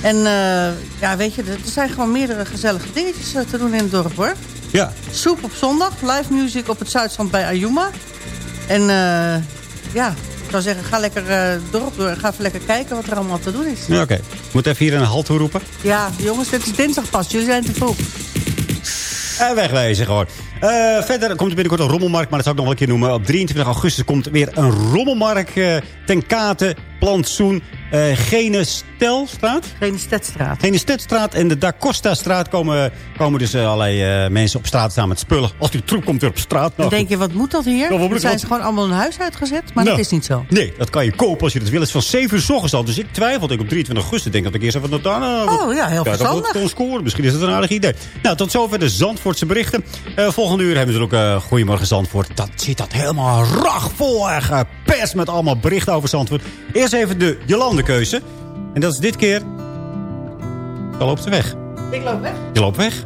[SPEAKER 8] En ja, weet je, er zijn gewoon meerdere gezellige dingetjes te doen in het dorp, hoor.
[SPEAKER 7] Ja.
[SPEAKER 8] Soep op zondag, live music op het Zuidstrand bij Ayuma. En eh, ja, ik zou zeggen, ga lekker eh, het dorp door. Ga even lekker kijken wat er allemaal te doen is.
[SPEAKER 7] Ja, Oké. Moet even hier een halt toe roepen.
[SPEAKER 8] Ja, jongens, dit is dinsdag pas. Jullie zijn te vroeg.
[SPEAKER 7] En wegwezen gewoon. Eh, verder komt er binnenkort een rommelmarkt, maar dat zal ik nog wel een keer noemen. Op 23 augustus komt weer een rommelmarkt eh, ten kate, plantsoen, eh Gene Stelstraat.
[SPEAKER 8] Geen Stedstraat.
[SPEAKER 7] Gene Stedstraat en de Da Costa straat komen, komen dus eh, allerlei eh, mensen op straat staan met spullen. Als die troep komt weer op straat.
[SPEAKER 8] Dan
[SPEAKER 7] Nou,
[SPEAKER 8] denk je, wat moet dat hier?
[SPEAKER 7] Wat moet
[SPEAKER 8] Dan zijn ze gewoon allemaal hun huis uitgezet, maar
[SPEAKER 7] Nou,
[SPEAKER 8] dat is niet zo.
[SPEAKER 7] Nee, dat kan je kopen als je dat wil. Het is van 7 uur s ochtends al. Dus ik twijfelde ik op 23 augustus. denk dat ik eerst even naar daar...
[SPEAKER 8] Oh, ja, heel
[SPEAKER 7] dat
[SPEAKER 8] verstandig.
[SPEAKER 7] wil scoren. Misschien is het een aardig idee. Nou, tot zover de Zandvoortse berichten. Volgende uur hebben we ook uh, Goedemorgen Zandvoort. Dat zit dat helemaal rag vol. en Gepers met allemaal berichten over Zandvoort. Eerst even de Jolande-keuze. En dat is dit keer... Dan loopt ze weg.
[SPEAKER 8] Ik loop weg.
[SPEAKER 7] Je loopt weg.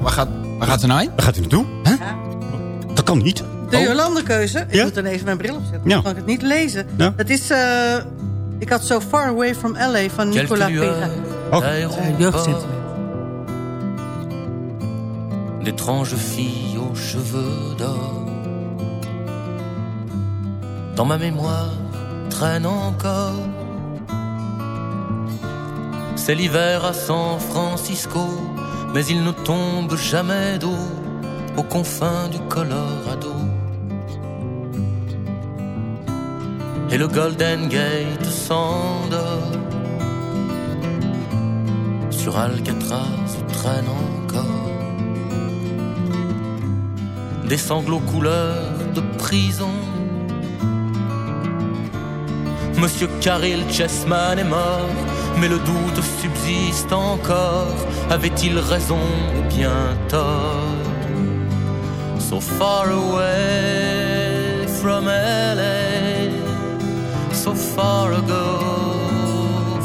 [SPEAKER 9] waar, gaat, waar gaat ze nou heen?
[SPEAKER 7] Waar gaat u naartoe? Huh? Dat kan niet.
[SPEAKER 8] De
[SPEAKER 7] Oh.
[SPEAKER 8] Jolande-keuze. Ik
[SPEAKER 7] Ja?
[SPEAKER 8] moet dan even mijn bril opzetten.
[SPEAKER 7] Ja.
[SPEAKER 8] Dan kan ik het niet lezen.
[SPEAKER 7] Ja.
[SPEAKER 8] Het is... eh, ik had So Far Away from L.A. van Nicola Pera.
[SPEAKER 7] Oh.
[SPEAKER 8] Jeugdsentiment.
[SPEAKER 11] d'étranges filles aux cheveux d'or. Dans ma mémoire traîne encore. C'est l'hiver à San Francisco, mais il ne tombe jamais d'eau aux confins du Colorado. Et le Golden Gate s'endort. Sur Alcatraz traîne encore des sanglots couleur de prison. Monsieur Caril Chessman est mort, mais le doute subsiste encore. Avait-il raison ou bien tort? So far away from LA, so far ago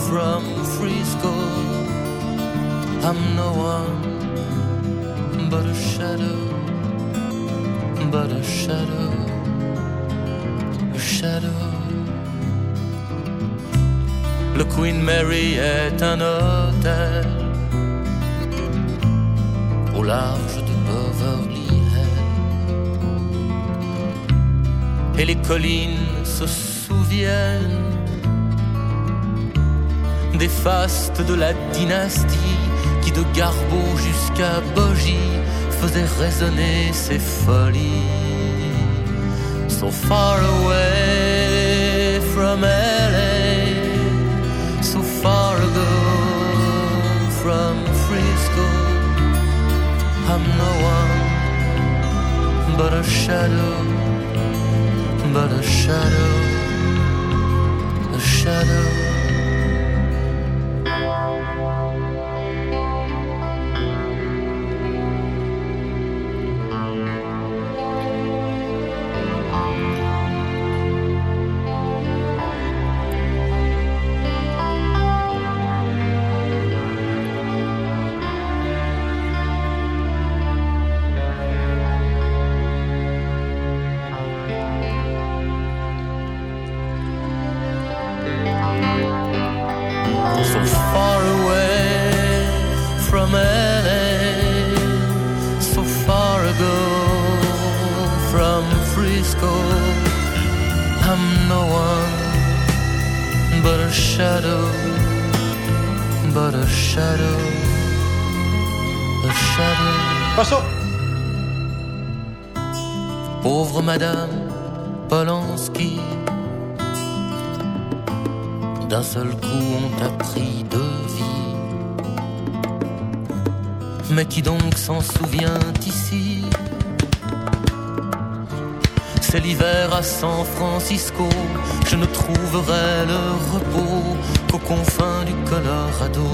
[SPEAKER 11] from Frisco. I'm no one but a shadow but a shadow, a shadow. Le Queen Mary est un hôtel au large de Beverly Hills. Et les collines se souviennent des fastes de la dynastie qui de Garbo jusqu'à Bogie faisait résonner ses folies. So far away from LA, I'm no one but a shadow, but a shadow, a shadow. San Francisco. Je ne trouverai le repos qu'aux confins du Colorado.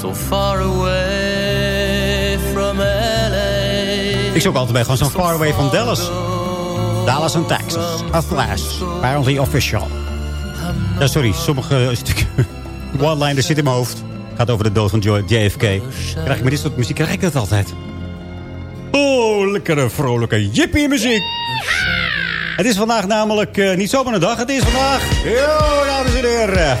[SPEAKER 11] So far away from LA.
[SPEAKER 7] Ik zoek altijd bij gewoon zo'n far away van Dallas. Dallas en Texas. A flash. Apparently official. Ja, sorry. Sommige stukken... One-liners zitten in mijn hoofd. Gaat over de dood van JFK. Krijg ik met dit soort muziek krijg ik dat altijd. Oh, lekkere, vrolijke jippie muziek. Het is vandaag namelijk eh, niet zomaar een dag. Het is vandaag... Yo, dames en heren.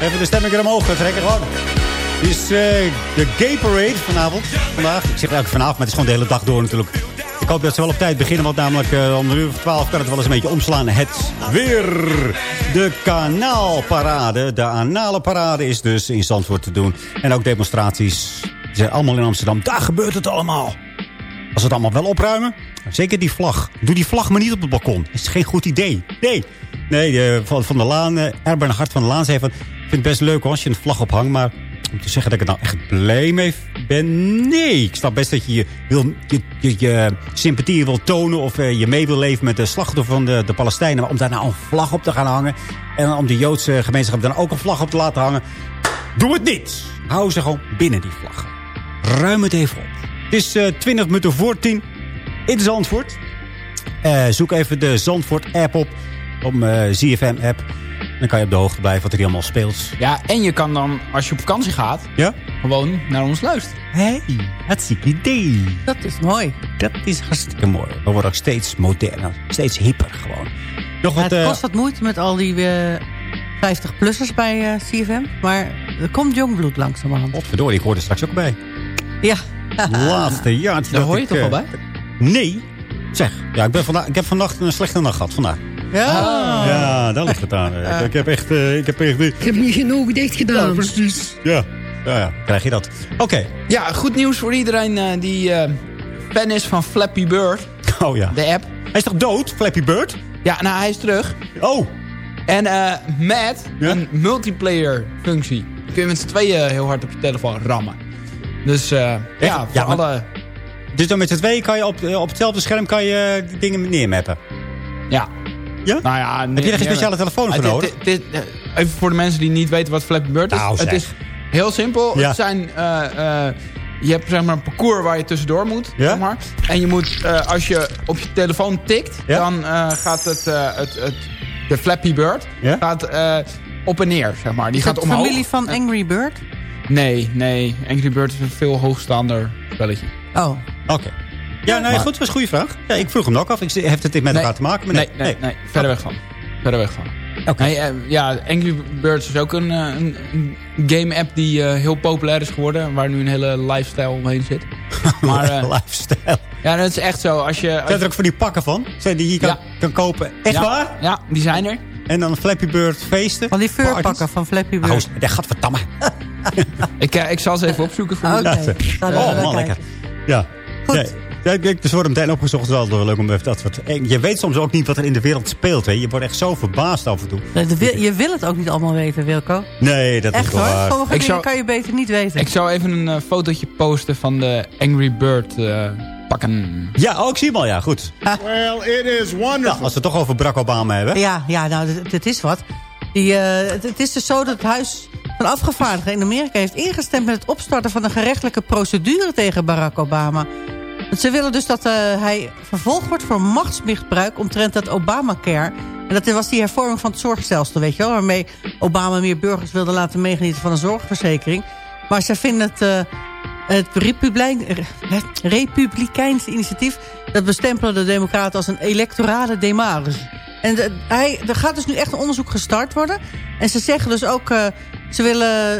[SPEAKER 7] Even de stemming er omhoog trekken gewoon. Het is eh, de Gay Parade vanavond. Vandaag. Ik zeg eigenlijk vanavond, maar het is gewoon de hele dag door natuurlijk. Ik hoop dat ze wel op tijd beginnen, want namelijk eh, om een uur of twaalf kan het wel eens een beetje omslaan. Het weer. De kanaalparade. De anale parade is dus in Zandvoort te doen. En ook demonstraties Die zijn allemaal in Amsterdam. Daar gebeurt het allemaal. Als we het allemaal wel opruimen. Zeker die vlag. Doe die vlag maar niet op het balkon. Dat is geen goed idee. Nee. Nee, eh, van, van Laan, uh, Erben Hart van der Laan zei van... Ik vind het best leuk als je een vlag ophangt. Maar om te zeggen dat ik er nou echt blij mee ben... Nee, ik snap best dat je je, wil, je, sympathie wil tonen... of uh, je mee wil leven met de slachtoffer van de, de Palestijnen. Maar om daar nou een vlag op te gaan hangen... en om de Joodse gemeenschap dan ook een vlag op te laten hangen... Doe het niet. Hou ze gewoon binnen die vlag. Ruim het even op. Het is uh, 20 minuten voor 10 in Zandvoort. Uh, zoek even de Zandvoort-app op. Op mijn ZFM-app. Dan kan je op de hoogte blijven wat er hier allemaal speelt.
[SPEAKER 9] Ja, en je kan dan, als je op vakantie gaat,
[SPEAKER 7] ja?
[SPEAKER 9] gewoon naar ons luisteren.
[SPEAKER 7] Hé, hey, hartstikke idee.
[SPEAKER 8] Dat is mooi.
[SPEAKER 7] Dat is hartstikke mooi. We worden ook steeds moderner. Steeds hipper gewoon.
[SPEAKER 8] Nog wat, ja, het kost wat moeite met al die... Uh... 50-plussers bij uh, CFM. Maar er komt jongbloed langzamerhand.
[SPEAKER 7] Godverdorie, ik hoor er straks ook bij.
[SPEAKER 8] Ja.
[SPEAKER 7] Laatste jaar.
[SPEAKER 9] Daar hoor je
[SPEAKER 7] ik,
[SPEAKER 9] toch wel bij?
[SPEAKER 7] Nee. Zeg, ja, ik, ben vandaag, ik heb vannacht een slechte nacht gehad vandaag.
[SPEAKER 8] Ja?
[SPEAKER 7] Ah. Ja, daar ligt het aan. Uh. Ik, ik, heb echt... Uh, ik, heb echt
[SPEAKER 12] ik heb niet genoeg dicht gedaan.
[SPEAKER 7] Ja, precies. Ja. Ja, ja, krijg je dat. Oké. Okay.
[SPEAKER 9] Ja, goed nieuws voor iedereen uh, die fan is van Flappy Bird.
[SPEAKER 7] Oh ja.
[SPEAKER 9] De app.
[SPEAKER 7] Hij is toch dood, Flappy Bird?
[SPEAKER 9] Ja, nou hij is terug.
[SPEAKER 7] Oh.
[SPEAKER 9] En uh, met ja? een multiplayer functie kun je met z'n tweeën heel hard op je telefoon rammen. Dus uh, ja, voor
[SPEAKER 7] ja,
[SPEAKER 9] alle...
[SPEAKER 7] Dus dan met z'n tweeën kan je op, op hetzelfde scherm kan je dingen neermappen?
[SPEAKER 9] Ja.
[SPEAKER 7] Ja?
[SPEAKER 9] Nou ja
[SPEAKER 7] Heb je er geen speciale telefoon voor nodig?
[SPEAKER 9] Dit, dit, even voor de mensen die niet weten wat Flappy Bird is.
[SPEAKER 7] Nou,
[SPEAKER 9] het is heel simpel.
[SPEAKER 7] Ja.
[SPEAKER 9] Het zijn... Uh, je hebt zeg maar een parcours waar je tussendoor moet.
[SPEAKER 7] Ja?
[SPEAKER 9] Zeg maar. En je moet, uh, als je op je telefoon tikt,
[SPEAKER 7] ja?
[SPEAKER 9] dan uh, gaat het, uh, het, het, de Flappy Bird
[SPEAKER 7] ja?
[SPEAKER 9] gaat op en neer, zeg maar. Die
[SPEAKER 8] is
[SPEAKER 9] gaat omhoog.
[SPEAKER 8] familie van Angry Bird?
[SPEAKER 9] Nee, nee. Angry Bird is een veel hoogstaander spelletje.
[SPEAKER 8] Oh.
[SPEAKER 7] Oké. Okay. Ja, nee, goed, dat was een goede vraag. Ja, ik vroeg hem ook af. Ik, heeft het met
[SPEAKER 9] nee.
[SPEAKER 7] elkaar te maken? Maar
[SPEAKER 9] nee, nee, nee, nee. Verder weg van. Verder weg van.
[SPEAKER 7] Okay.
[SPEAKER 9] Nee, uh, ja, Angry Birds is ook een, een, een game-app die uh, heel populair is geworden. Waar nu een hele lifestyle omheen zit.
[SPEAKER 7] Maar, uh, lifestyle?
[SPEAKER 9] Ja, dat is echt zo. Als je, als
[SPEAKER 7] zijn er ook voor die pakken van? Zijn die je kan,
[SPEAKER 9] ja.
[SPEAKER 7] kan kopen? Echt
[SPEAKER 9] ja.
[SPEAKER 7] waar?
[SPEAKER 9] Ja, die zijn er.
[SPEAKER 7] En dan Flappy Bird feesten?
[SPEAKER 8] Van die furpakken van Flappy Bird.
[SPEAKER 7] Oh, dat gaat vertammen.
[SPEAKER 9] ik, ik zal ze even opzoeken voor
[SPEAKER 8] okay.
[SPEAKER 7] ja, Oh, man, lekker. Ja.
[SPEAKER 8] Goed.
[SPEAKER 7] Ja. Ja, ik, dus wordt meteen opgezocht. Het is wel leuk om even dat wat. Je weet soms ook niet wat er in de wereld speelt. Hè. Je wordt echt zo verbaasd af en toe.
[SPEAKER 8] Nee, je wil het ook niet allemaal weten, Wilco.
[SPEAKER 7] Nee, dat
[SPEAKER 8] echt,
[SPEAKER 7] is wel
[SPEAKER 8] hoor.
[SPEAKER 7] waar.
[SPEAKER 8] Sommige dingen kan je beter niet weten.
[SPEAKER 9] Ik zou even een uh, fotootje posten van de Angry Bird uh, pakken.
[SPEAKER 7] Ja, oh, ik zie hem al. Ja, goed.
[SPEAKER 13] Well, it is wonderful.
[SPEAKER 7] Ja, als we het toch over Barack Obama hebben.
[SPEAKER 8] Ja, ja nou, het is wat. Die, uh, het, het is dus zo dat het huis van afgevaardigden in Amerika heeft ingestemd met het opstarten van een gerechtelijke procedure tegen Barack Obama. Ze willen dus dat uh, hij vervolgd wordt voor machtsmisbruik omtrent dat Obamacare. En dat was die hervorming van het zorgstelsel, weet je wel. Waarmee Obama meer burgers wilde laten meegenieten van een zorgverzekering. Maar ze vinden het, uh, het, het republikeins initiatief... dat bestempelen de democraten als een electorale demarge. En hij, er gaat dus nu echt een onderzoek gestart worden. En ze zeggen dus ook... ze willen...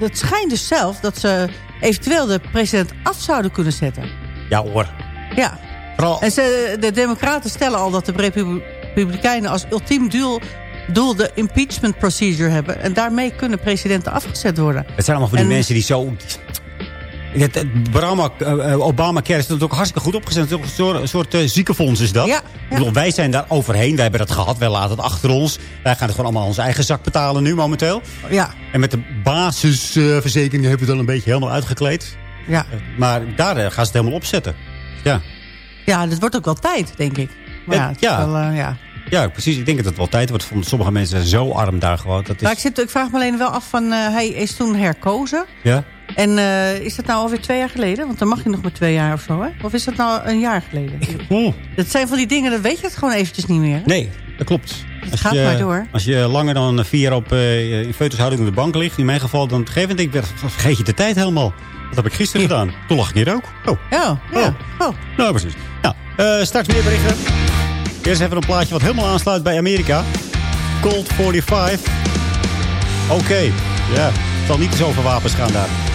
[SPEAKER 8] Het schijnt dus zelf dat ze eventueel de president af zouden kunnen zetten.
[SPEAKER 7] Ja hoor.
[SPEAKER 8] Ja.
[SPEAKER 7] Vooral...
[SPEAKER 8] En ze, de democraten stellen al dat de republikeinen als ultiem doel, doel de impeachment procedure hebben. En daarmee kunnen presidenten afgezet worden.
[SPEAKER 7] Het zijn allemaal van die en... mensen die zo... Het, het Obama, Obamacare is natuurlijk ook hartstikke goed opgezet. Een soort, een soort uh, ziekenfonds is dat.
[SPEAKER 8] Ja,
[SPEAKER 7] ja. Bedoel, wij zijn daar overheen. Wij hebben dat gehad. Wij laten het achter ons. Wij gaan het gewoon allemaal onze eigen zak betalen nu momenteel.
[SPEAKER 8] Ja.
[SPEAKER 7] En met de basisverzekering hebben we het dan een beetje helemaal uitgekleed.
[SPEAKER 8] Ja.
[SPEAKER 7] Maar daar gaan ze het helemaal opzetten. Ja.
[SPEAKER 8] Ja, dat wordt ook wel tijd, denk ik. Maar ja, het
[SPEAKER 7] ja.
[SPEAKER 8] Wel, uh, ja.
[SPEAKER 7] ja, precies. Ik denk dat het wel tijd wordt. Sommige mensen zijn zo arm daar gewoon. Dat is...
[SPEAKER 8] maar ik, zit, ik vraag me alleen wel af van... Uh, hij is toen herkozen.
[SPEAKER 7] Ja.
[SPEAKER 8] En uh, is dat nou alweer twee jaar geleden? Want dan mag je nog maar twee jaar of zo, hè? Of is dat nou een jaar geleden?
[SPEAKER 7] Oeh.
[SPEAKER 8] Dat zijn van die dingen, dat weet je het gewoon eventjes niet meer. Hè?
[SPEAKER 7] Nee, dat klopt.
[SPEAKER 8] Het gaat
[SPEAKER 7] je,
[SPEAKER 8] maar door.
[SPEAKER 7] Als je langer dan vier jaar op uh, in foetushouding op de bank ligt... in mijn geval, dan gegeven denk ik, vergeet je de tijd helemaal. Dat heb ik gisteren ja. gedaan. Toen lag ik hier ook. Oh.
[SPEAKER 8] Ja, ja. Oh.
[SPEAKER 7] oh. Nou, precies. Nou, uh, straks meer berichten. Eerst even een plaatje wat helemaal aansluit bij Amerika. Colt 45. Oké, okay. ja. Het zal niet eens over wapens gaan daar.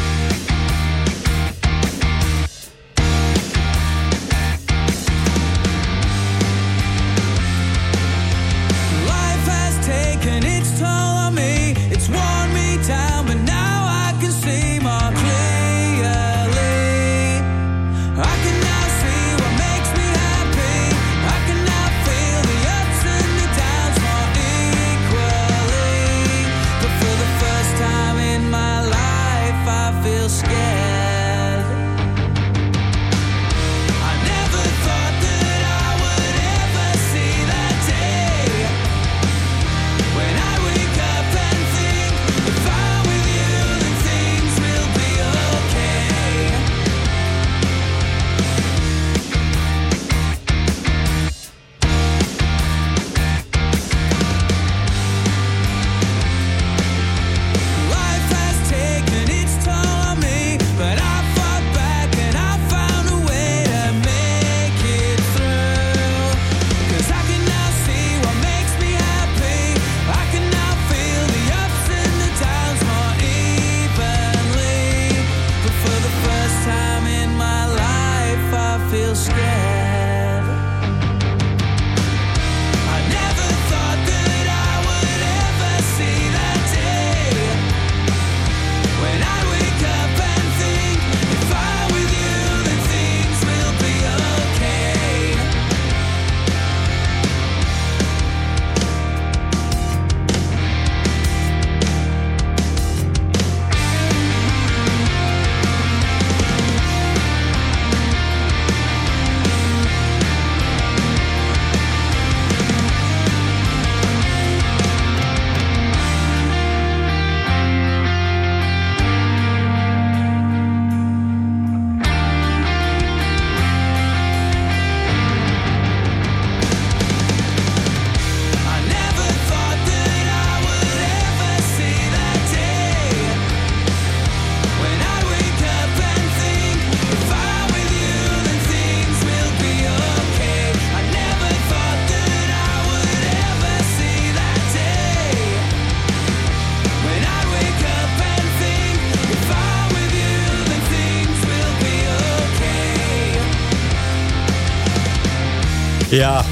[SPEAKER 7] Ja.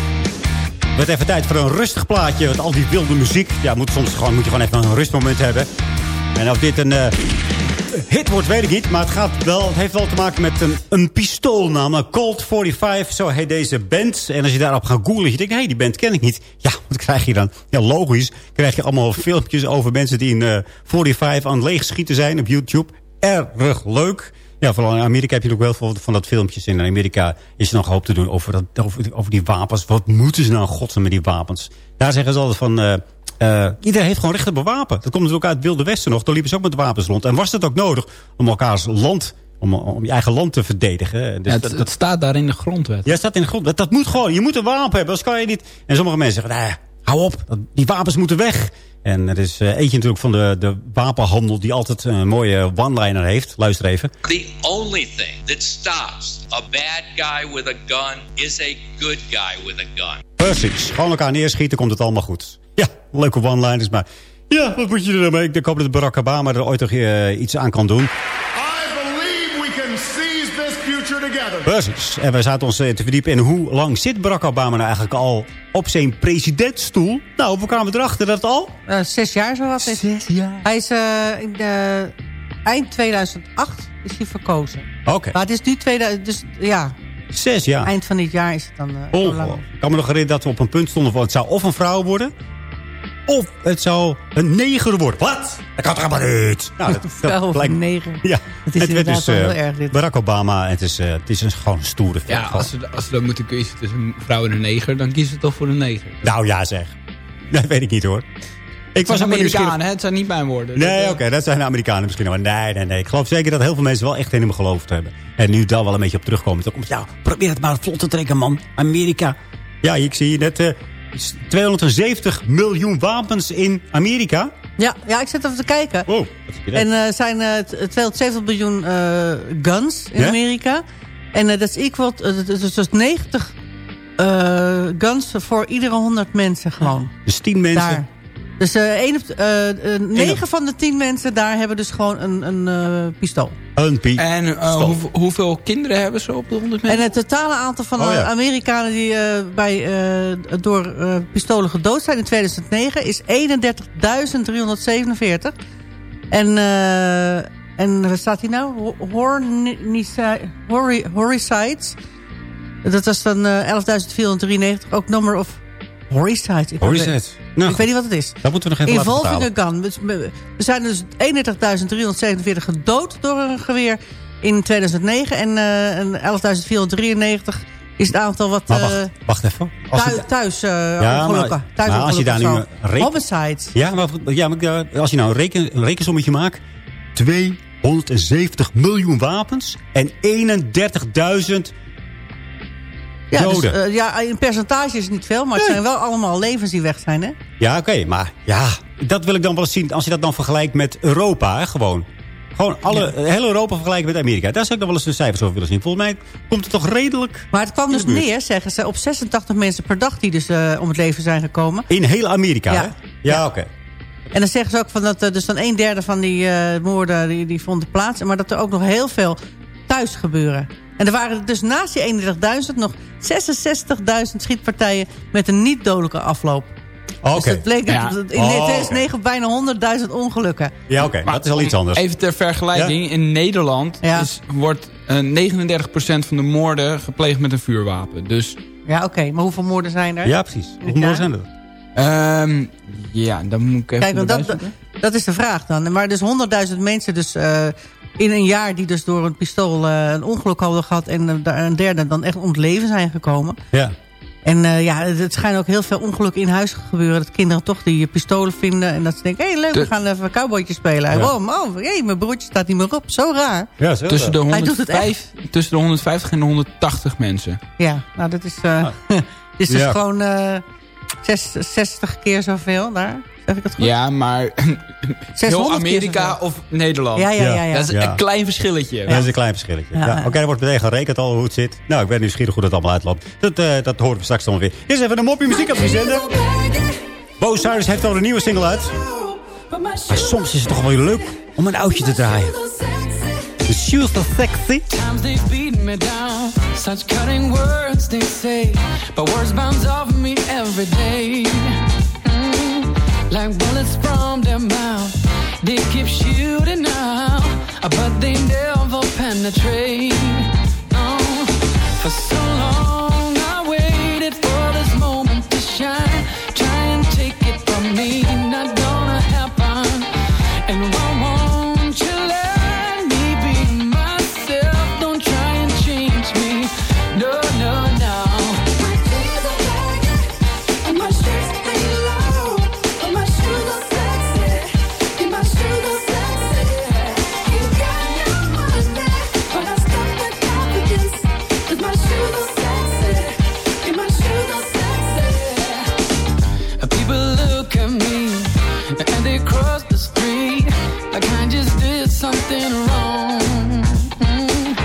[SPEAKER 7] Het even tijd voor een rustig plaatje. Want al die wilde muziek. Ja, moet, soms gewoon, moet je gewoon even een rustmoment hebben. En of dit een eh, hit wordt, weet ik niet. Maar het, gaat wel, het heeft wel te maken met een, een pistool. Namelijk Colt 45. Zo heet deze band. En als je daarop gaat googlen. Je denkt, hé, hey, die band ken ik niet. Ja, wat krijg je dan? Ja, logisch. Krijg je allemaal filmpjes over mensen die in eh 45 aan het leegschieten zijn op YouTube. Erg leuk. Ja, vooral in Amerika heb je ook wel veel van dat filmpjes. In Amerika is er nog hoop te doen over, dat, over, over die wapens. Wat moeten ze nou godsnaam met die wapens? Daar zeggen ze altijd van... eh, eh, iedereen heeft gewoon recht op een wapen. Dat komt natuurlijk uit het Wilde Westen nog. Daar liepen ze ook met wapens rond. En was het ook nodig om elkaars land... Om, om je eigen land te verdedigen. Dus
[SPEAKER 9] Ja, het,
[SPEAKER 7] dat,
[SPEAKER 9] het staat daar in de grondwet.
[SPEAKER 7] ja, het staat in de grond. Dat, dat moet gewoon. Je moet een wapen hebben. Anders kan je niet. En sommige mensen zeggen, nou, hou op. dat- Die wapens moeten weg. En er is eh, eentje natuurlijk van de, de wapenhandel... die altijd een mooie one-liner heeft. Luister even.
[SPEAKER 13] The only thing that stops a bad guy with a gun is a good guy with a gun.
[SPEAKER 7] Precies. Gewoon elkaar neerschieten, komt het allemaal goed. Ja, leuke one-liners, maar... Ja, wat moet je er nou mee? Ik hoop dat Barack Obama er ooit nog eh, iets aan kan doen. Precies. En we zaten ons eh, te verdiepen in hoe lang zit Barack Obama nou eigenlijk al op zijn presidentstoel? Nou, we kwamen erachter dat het al...
[SPEAKER 8] Eh, zes jaar zo wat is.
[SPEAKER 7] Zes jaar.
[SPEAKER 8] Hij is eh, in de, eind 2008 is hij verkozen.
[SPEAKER 7] Oké.
[SPEAKER 8] Maar het is nu 2000, dus ja,
[SPEAKER 7] Zes jaar.
[SPEAKER 8] eind van dit jaar is het dan lang.
[SPEAKER 7] Ongelooflijk. Ik kan me nog herinneren dat we op een punt stonden van het zou of een vrouw worden... of het zou een neger worden. Wat? Dat kan toch helemaal niet? Nou, dat,
[SPEAKER 8] Vrouw of
[SPEAKER 7] lijkt-
[SPEAKER 8] een neger.
[SPEAKER 7] Ja,
[SPEAKER 8] Het is
[SPEAKER 7] het werd
[SPEAKER 8] inderdaad
[SPEAKER 7] dus
[SPEAKER 8] wel
[SPEAKER 7] eh,
[SPEAKER 8] heel erg dit.
[SPEAKER 7] Barack Obama. Het is, eh, het is een, gewoon een stoere vent.
[SPEAKER 9] Ja, als ze, als ze dan moeten kiezen tussen een vrouw en een neger, dan kiezen ze toch voor een neger.
[SPEAKER 7] Nou ja, zeg. Dat weet ik niet hoor. Ik
[SPEAKER 9] Het
[SPEAKER 7] was
[SPEAKER 9] Amerikanen, hè? het zijn niet mijn woorden.
[SPEAKER 7] Nee,
[SPEAKER 9] Dat,
[SPEAKER 7] oké,
[SPEAKER 9] eh,
[SPEAKER 7] dat zijn de Amerikanen misschien wel. Nee, nee, nee. Ik geloof zeker dat heel veel mensen wel echt in hem geloofd hebben. En nu daar wel een beetje op terugkomen. Dan komt, ja, probeer het maar vlot te trekken, man. Amerika. Ja, ik zie hier net eh, 270 miljoen wapens in Amerika.
[SPEAKER 8] Ja, ja, ik zit even te kijken.
[SPEAKER 7] Wow,
[SPEAKER 8] En er zijn eh, t- 270 miljoen eh, guns in? Amerika. En eh, dat is equal, eh, is dus 90 eh, guns voor iedere 100 mensen gewoon.
[SPEAKER 7] Dus 10 mensen.
[SPEAKER 8] Daar. Dus eh één op, eh, eh,
[SPEAKER 7] op-
[SPEAKER 8] 9 van de 10 mensen daar hebben dus gewoon een, een eh, pistool.
[SPEAKER 7] Een piek.
[SPEAKER 9] En eh, hoeveel, hoeveel kinderen hebben ze op de 100
[SPEAKER 8] En
[SPEAKER 9] mensen?
[SPEAKER 8] het totale aantal van
[SPEAKER 7] Oh, ja.
[SPEAKER 8] Amerikanen die eh, bij, eh, door eh, pistolen gedood zijn in 2009 is 31.347. En, eh en waar staat hij nou? Ho- Hornici- hori- Horicides. Dat was dan eh 11.493. Ook number of Ik,
[SPEAKER 7] Horicides. Nou,
[SPEAKER 8] ik weet niet wat het is.
[SPEAKER 7] Dat moeten we nog even laten
[SPEAKER 8] Involving a gun. We we zijn dus 31.347 gedood door een geweer in 2009. En eh, en 11.493 is het aantal wat
[SPEAKER 7] Maar
[SPEAKER 8] eh,
[SPEAKER 7] wacht, wacht even. Als
[SPEAKER 8] thuis, thuis eh,
[SPEAKER 7] maar-
[SPEAKER 8] ongelukken. Thuis
[SPEAKER 7] maar als je daar nu een
[SPEAKER 8] of zo.
[SPEAKER 7] reken-
[SPEAKER 8] Homicides.
[SPEAKER 7] Ja, maar, ja, maar ja, als je nou een, reken, een rekensommetje maakt... 270 miljoen wapens en 31.000
[SPEAKER 8] Ja, dus, eh, ja, in percentage is het niet veel, maar het
[SPEAKER 7] Nee.
[SPEAKER 8] zijn wel allemaal levens die weg zijn, hè?
[SPEAKER 7] Ja, oké, maar ja, dat wil ik dan wel eens zien. Als je dat dan vergelijkt met Europa, hè, gewoon. Gewoon alle, heel Europa vergelijken met Amerika. Daar zou ik nog wel eens de cijfers over willen zien. Volgens mij komt het toch redelijk
[SPEAKER 8] Maar het kwam dus neer, zeggen ze, op 86 mensen per dag die dus eh, om het leven zijn gekomen.
[SPEAKER 7] in heel Amerika,
[SPEAKER 8] Ja.
[SPEAKER 7] hè? Ja, oké.
[SPEAKER 8] En dan zeggen ze ook van dat dus dan een derde van die eh, moorden die, die vonden plaats. Maar dat er ook nog heel veel thuis gebeuren. En er waren dus naast die 31.000 nog 66.000 schietpartijen met een niet-dodelijke afloop.
[SPEAKER 7] Oké.
[SPEAKER 8] Dus het bleek
[SPEAKER 9] Ja.
[SPEAKER 8] dat het in
[SPEAKER 7] Oh,
[SPEAKER 8] 2009 bijna 100.000 ongelukken.
[SPEAKER 7] Ja, oké. Dat is al iets anders.
[SPEAKER 9] Even ter vergelijking. In Nederland
[SPEAKER 8] Ja.
[SPEAKER 9] is, wordt eh, 39% van de moorden gepleegd met een vuurwapen. Dus
[SPEAKER 8] Ja, oké. Maar hoeveel moorden zijn er?
[SPEAKER 7] Ja, precies. Hoeveel
[SPEAKER 8] jaar?
[SPEAKER 7] zijn er?
[SPEAKER 9] ehm, ja, dan moet ik even
[SPEAKER 8] Kijk, want dat. Dat is de vraag dan. Maar dus 100.000 mensen dus, eh, in een jaar die dus door een pistool eh, een ongeluk hadden gehad... en eh, daar een derde dan echt om het leven zijn gekomen.
[SPEAKER 7] Ja.
[SPEAKER 8] En eh, ja, het, het schijnen ook heel veel ongelukken in huis gebeuren. Dat kinderen toch die pistolen vinden. En dat ze denken, hé hey, leuk, we gaan even cowboytje spelen.
[SPEAKER 9] Ja.
[SPEAKER 8] Oh, oh hey, mijn broertje staat niet meer op. Zo raar.
[SPEAKER 7] Ja, zo.
[SPEAKER 9] Tussen de,
[SPEAKER 8] Hij doet het
[SPEAKER 9] 105, tussen de 150 en de 180 mensen.
[SPEAKER 8] Ja, nou dat is, eh dit is dus
[SPEAKER 9] Ja.
[SPEAKER 8] gewoon eh, zes- 60 keer zoveel daar. Zeg ik dat goed?
[SPEAKER 9] Ja, maar heel
[SPEAKER 8] 600 keer
[SPEAKER 9] Amerika of Nederland.
[SPEAKER 8] Ja, ja, ja, ja.
[SPEAKER 9] Dat is
[SPEAKER 7] Ja.
[SPEAKER 9] een klein verschilletje.
[SPEAKER 7] Ja, dat is een klein verschilletje.
[SPEAKER 8] Ja.
[SPEAKER 7] Ja. Oké, er wordt meteen gerekend al hoe het zit. Nou, ik ben nieuwsgierig hoe dat allemaal uitloopt. Dat, eh, dat horen we straks dan weer. Eerst even een mopje muziek zender. Bo Cyrus heeft al een nieuwe single uit. Maar soms is het toch wel weer leuk om een oudje te draaien. The shoes are sexy.
[SPEAKER 6] Times they beat me down. Such cutting words they say. But words bounce off me every day. Like bullets from their mouth. They keep shooting out. But they never penetrate. No. For like I just did something wrong. Mm.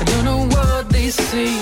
[SPEAKER 6] I don't know what they see,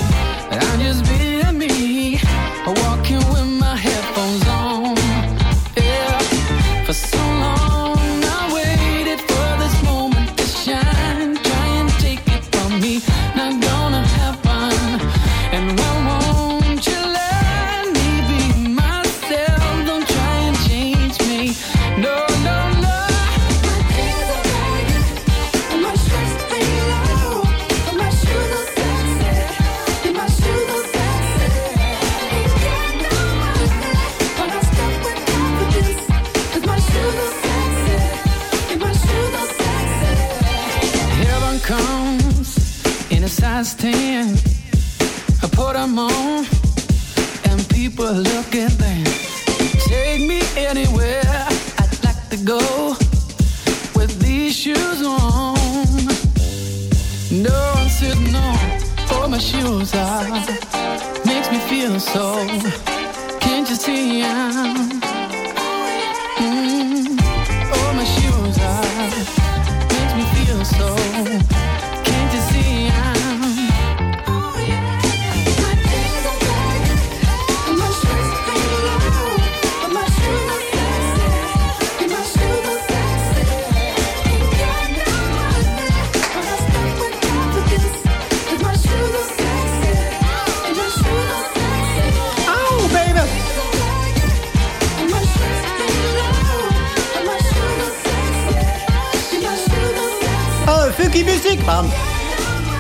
[SPEAKER 7] Muziek, man.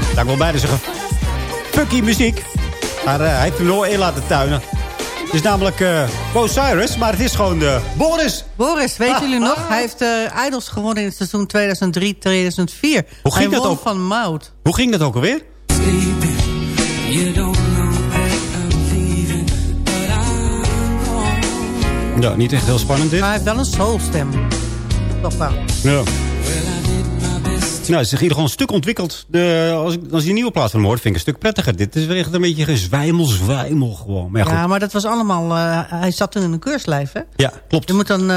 [SPEAKER 7] Nou, ik wil bijna zeggen, funky muziek. Maar eh, hij heeft hem nog in laten tuinen. Het is namelijk eh Bo Cyrus, maar het is gewoon eh, Boris.
[SPEAKER 8] Boris, weten
[SPEAKER 7] Ah,
[SPEAKER 8] jullie nog?
[SPEAKER 7] ah.
[SPEAKER 8] Hij heeft eh Idols gewonnen in het seizoen 2003-2004.
[SPEAKER 7] Hoe ging
[SPEAKER 8] Hij
[SPEAKER 7] dat ook?
[SPEAKER 8] van Mout.
[SPEAKER 7] Hoe ging dat ook alweer? Ja, niet echt heel spannend dit.
[SPEAKER 8] Maar hij heeft wel een soulstem. Toch wel.
[SPEAKER 7] Ja. Nou, het is in ieder geval een stuk ontwikkeld. De, als, ik, als je een nieuwe plaats van hem hoort, vind ik een stuk prettiger. Dit is weer echt een beetje gezwijmel, zwijmel gewoon. Maar ja, goed.
[SPEAKER 8] Ja, maar dat was allemaal... eh, hij zat toen in een keurslijf, hè?
[SPEAKER 7] Ja, klopt.
[SPEAKER 8] Je moet dan eh,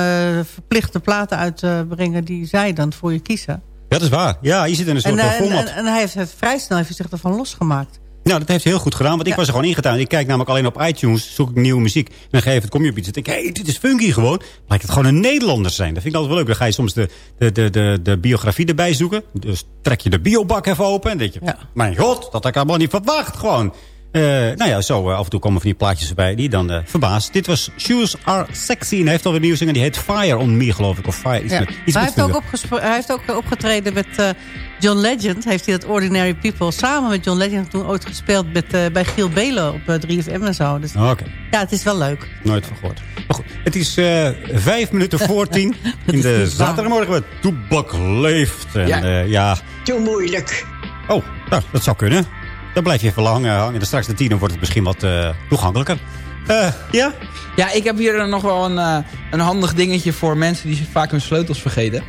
[SPEAKER 8] verplichte platen uitbrengen die zij dan voor je kiezen.
[SPEAKER 7] Ja, dat is waar. Ja, je zit in een soort
[SPEAKER 8] En,
[SPEAKER 7] eh,
[SPEAKER 8] en, en, en hij heeft het vrij snel heeft zich ervan losgemaakt.
[SPEAKER 7] Nou, dat heeft heel goed gedaan, want ik was er gewoon ingetuind. Ik kijk namelijk alleen op iTunes, zoek ik nieuwe muziek. En dan geef het, kom je op iets en denk ik, hé, hey, dit is funky gewoon. Blijkt het gewoon een Nederlander zijn. Dat vind ik altijd wel leuk. Dan ga je soms de, de, de, de, de biografie erbij zoeken. Dus trek je de biobak even open en denk je, mijn god, dat had ik allemaal niet verwacht gewoon. Eh, nou ja, zo eh, af en toe komen van die plaatjes erbij die dan eh verbaast. Dit was Shoes Are Sexy en hij heeft alweer nieuw zingen. Die heet Fire On Me, geloof ik. Of Fire, iets
[SPEAKER 8] Ja.
[SPEAKER 7] met, iets
[SPEAKER 8] hij,
[SPEAKER 7] met
[SPEAKER 8] heeft ook
[SPEAKER 7] vuur.
[SPEAKER 8] opgespro- hij heeft ook opgetreden met eh, John Legend. Heeft hij dat Ordinary People samen met John Legend toen ooit gespeeld met, eh, bij Giel Belen op eh, 3FM en zo. Dus,
[SPEAKER 7] Oké.
[SPEAKER 8] Ja, het is wel leuk.
[SPEAKER 7] Nooit van gehoord. Maar goed, het is eh, vijf minuten voor tien in de
[SPEAKER 8] waar.
[SPEAKER 7] zaterdagmorgen. Met Toebak leeft. En,
[SPEAKER 8] Ja.
[SPEAKER 7] ja. ja.
[SPEAKER 12] Te moeilijk.
[SPEAKER 7] Oh, nou, dat zou kunnen. Dan blijf je even lang eh, hangen. En straks de tien dan wordt het misschien wat eh, toegankelijker. Eh, ja?
[SPEAKER 9] Ja, ik heb hier nog wel een, eh, een handig dingetje voor mensen die vaak hun sleutels vergeten.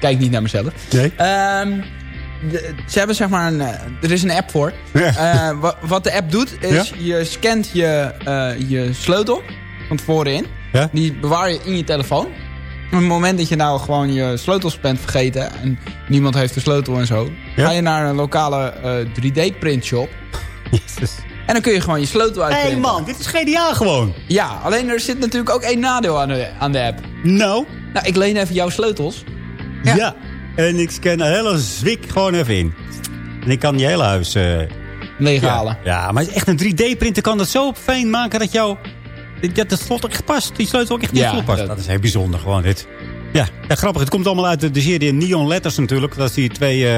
[SPEAKER 9] Kijk niet naar mezelf.
[SPEAKER 7] Nee.
[SPEAKER 9] Ehm, de- ze hebben zeg maar een... er is een app voor. Eh, wa- wat de app doet, is je scant je, eh, je sleutel van tevoren in.
[SPEAKER 7] Ja?
[SPEAKER 9] Die bewaar je in je telefoon. Op het moment dat je nou gewoon je sleutels bent vergeten... en niemand heeft de sleutel en zo...
[SPEAKER 7] Ja?
[SPEAKER 9] ga je naar een lokale eh, 3D-printshop...
[SPEAKER 7] Jezus.
[SPEAKER 9] en dan kun je gewoon je sleutel
[SPEAKER 7] Hé
[SPEAKER 9] uitprinten.
[SPEAKER 7] man, dit is GDA gewoon.
[SPEAKER 9] Ja, alleen er zit natuurlijk ook één nadeel aan de, aan de app.
[SPEAKER 7] Nou?
[SPEAKER 9] Nou, ik leen even jouw sleutels.
[SPEAKER 7] Ja. En ik scan een hele zwik gewoon even in. En ik kan je hele huis... eh,
[SPEAKER 9] Leeghalen.
[SPEAKER 7] Ja, ja, maar echt een 3D-printer kan dat zo fijn maken dat jouw... Dat de slot ook echt past. Die sleutel ook echt in
[SPEAKER 9] Ja,
[SPEAKER 7] het slot past.
[SPEAKER 9] dat-
[SPEAKER 7] Dat is heel bijzonder gewoon dit. Ja, ja, grappig. Het komt allemaal uit de, de serie Neon Letters natuurlijk. Dat is die twee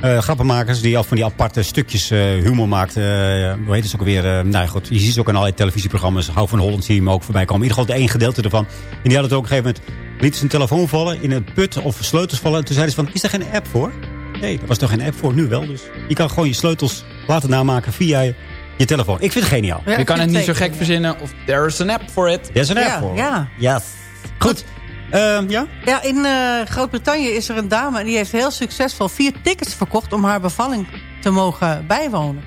[SPEAKER 7] eh, grappenmakers die al van die aparte stukjes eh, humor maakt. Hoe heet het ook alweer? eh, nou ja, goed, je ziet ze ook in allerlei televisieprogramma's. Hou van Holland zie je hem ook voorbij komen. In ieder geval de één gedeelte ervan. En die hadden het ook op een gegeven moment... liet zijn telefoon vallen in een put of sleutels vallen. En toen zeiden ze van, is er geen app voor? Nee, daar was toch geen app voor? Nu wel dus. Je kan gewoon je sleutels laten namaken via je, telefoon. Ik vind het geniaal.
[SPEAKER 9] je kan het niet zo gek verzinnen. Of there's an app for it.
[SPEAKER 7] Er is een app
[SPEAKER 8] Ja,
[SPEAKER 7] voor.
[SPEAKER 8] ja.
[SPEAKER 7] Yes. Goed. Ehm, ja?
[SPEAKER 8] Ja, in eh, Groot-Brittannië is er een dame... en die heeft heel succesvol vier tickets verkocht... om haar bevalling te mogen bijwonen.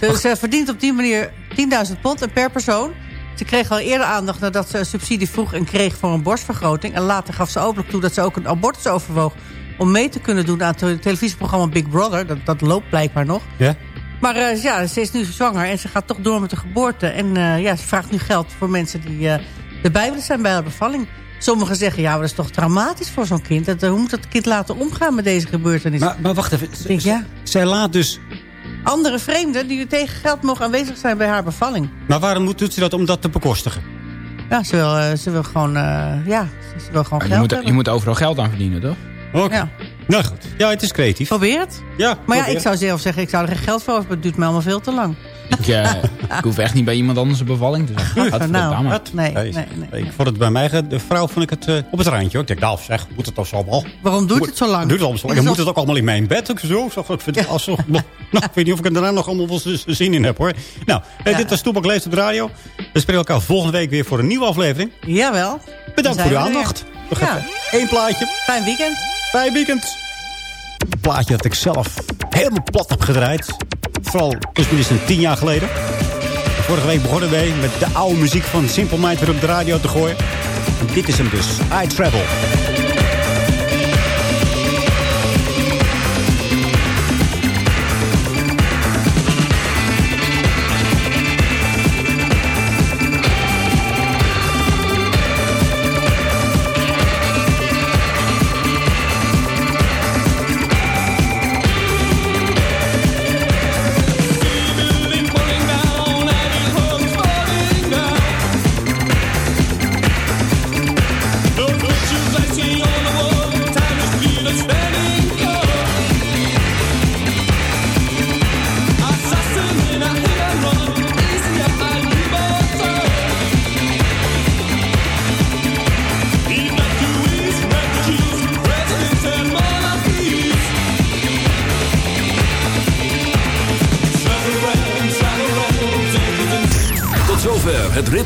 [SPEAKER 8] dus ze verdient op die manier 10.000 pond per persoon. Ze kreeg al eerder aandacht nadat ze een subsidie vroeg... en kreeg voor een borstvergroting. En later gaf ze openlijk toe dat ze ook een abortus overwoog... om mee te kunnen doen aan het televisieprogramma Big Brother. Dat, dat loopt blijkbaar nog.
[SPEAKER 7] Ja?
[SPEAKER 8] Maar eh, ja, ze is nu zwanger en ze gaat toch door met de geboorte. En eh, ja, ze vraagt nu geld voor mensen die eh, erbij willen zijn bij haar bevalling. Sommigen zeggen, ja, maar dat is toch traumatisch voor zo'n kind. Dat, eh, hoe moet dat kind laten omgaan met deze gebeurtenis?
[SPEAKER 7] Maar, maar wacht even.
[SPEAKER 8] denk, ja.
[SPEAKER 7] Zij laat dus...
[SPEAKER 8] Andere vreemden die tegen geld mogen aanwezig zijn bij haar bevalling.
[SPEAKER 7] Maar waarom moet, doet ze dat om dat te bekostigen?
[SPEAKER 8] Ja, ze wil, eh, ze wil gewoon, eh, ja, ze wil gewoon
[SPEAKER 9] je,
[SPEAKER 8] geld
[SPEAKER 9] moet,
[SPEAKER 8] hebben.
[SPEAKER 9] je moet overal geld aan verdienen, toch?
[SPEAKER 7] Oké.
[SPEAKER 8] Ja.
[SPEAKER 7] Nou goed. Ja, het is creatief.
[SPEAKER 8] Probeer het.
[SPEAKER 7] Ja,
[SPEAKER 8] Maar ja, ik zou zelf zeggen, ik zou er geen geld voor hebben. Het duurt me allemaal veel te lang.
[SPEAKER 9] Ik, ik hoef echt niet bij iemand anders een bevalling te zijn. Gadverdamme.
[SPEAKER 7] Wat?
[SPEAKER 8] Nee,
[SPEAKER 7] Nee,
[SPEAKER 8] nee, nee.
[SPEAKER 7] Ik vond het bij mij, de vrouw vond ik het eh, op het randje. Ik denk, nou zeg, moet het toch zo allemaal?
[SPEAKER 8] Waarom doet
[SPEAKER 7] Moet-
[SPEAKER 8] het zo lang?
[SPEAKER 7] Doet het allemaal zo lang? Dan moet het ook allemaal in mijn bed. Ook zo. zo ik, vind als, nou, ik weet niet of ik er daarna nog allemaal wel zin in heb hoor. Nou, dit was Toepak Leest op de radio. We spreken elkaar volgende week weer voor een nieuwe aflevering.
[SPEAKER 8] Jawel.
[SPEAKER 7] Bedankt
[SPEAKER 8] Dan
[SPEAKER 7] voor uw
[SPEAKER 8] zijn we
[SPEAKER 7] aandacht. Nog
[SPEAKER 8] Ja.
[SPEAKER 7] één plaatje.
[SPEAKER 8] Fijn weekend.
[SPEAKER 7] Fijn weekend. Een plaatje dat ik zelf helemaal plat heb gedraaid. Vooral dus minstens tien jaar geleden. Vorige week begonnen we met de oude muziek van Simple Mind weer op de radio te gooien. En dit is hem dus. I Travel.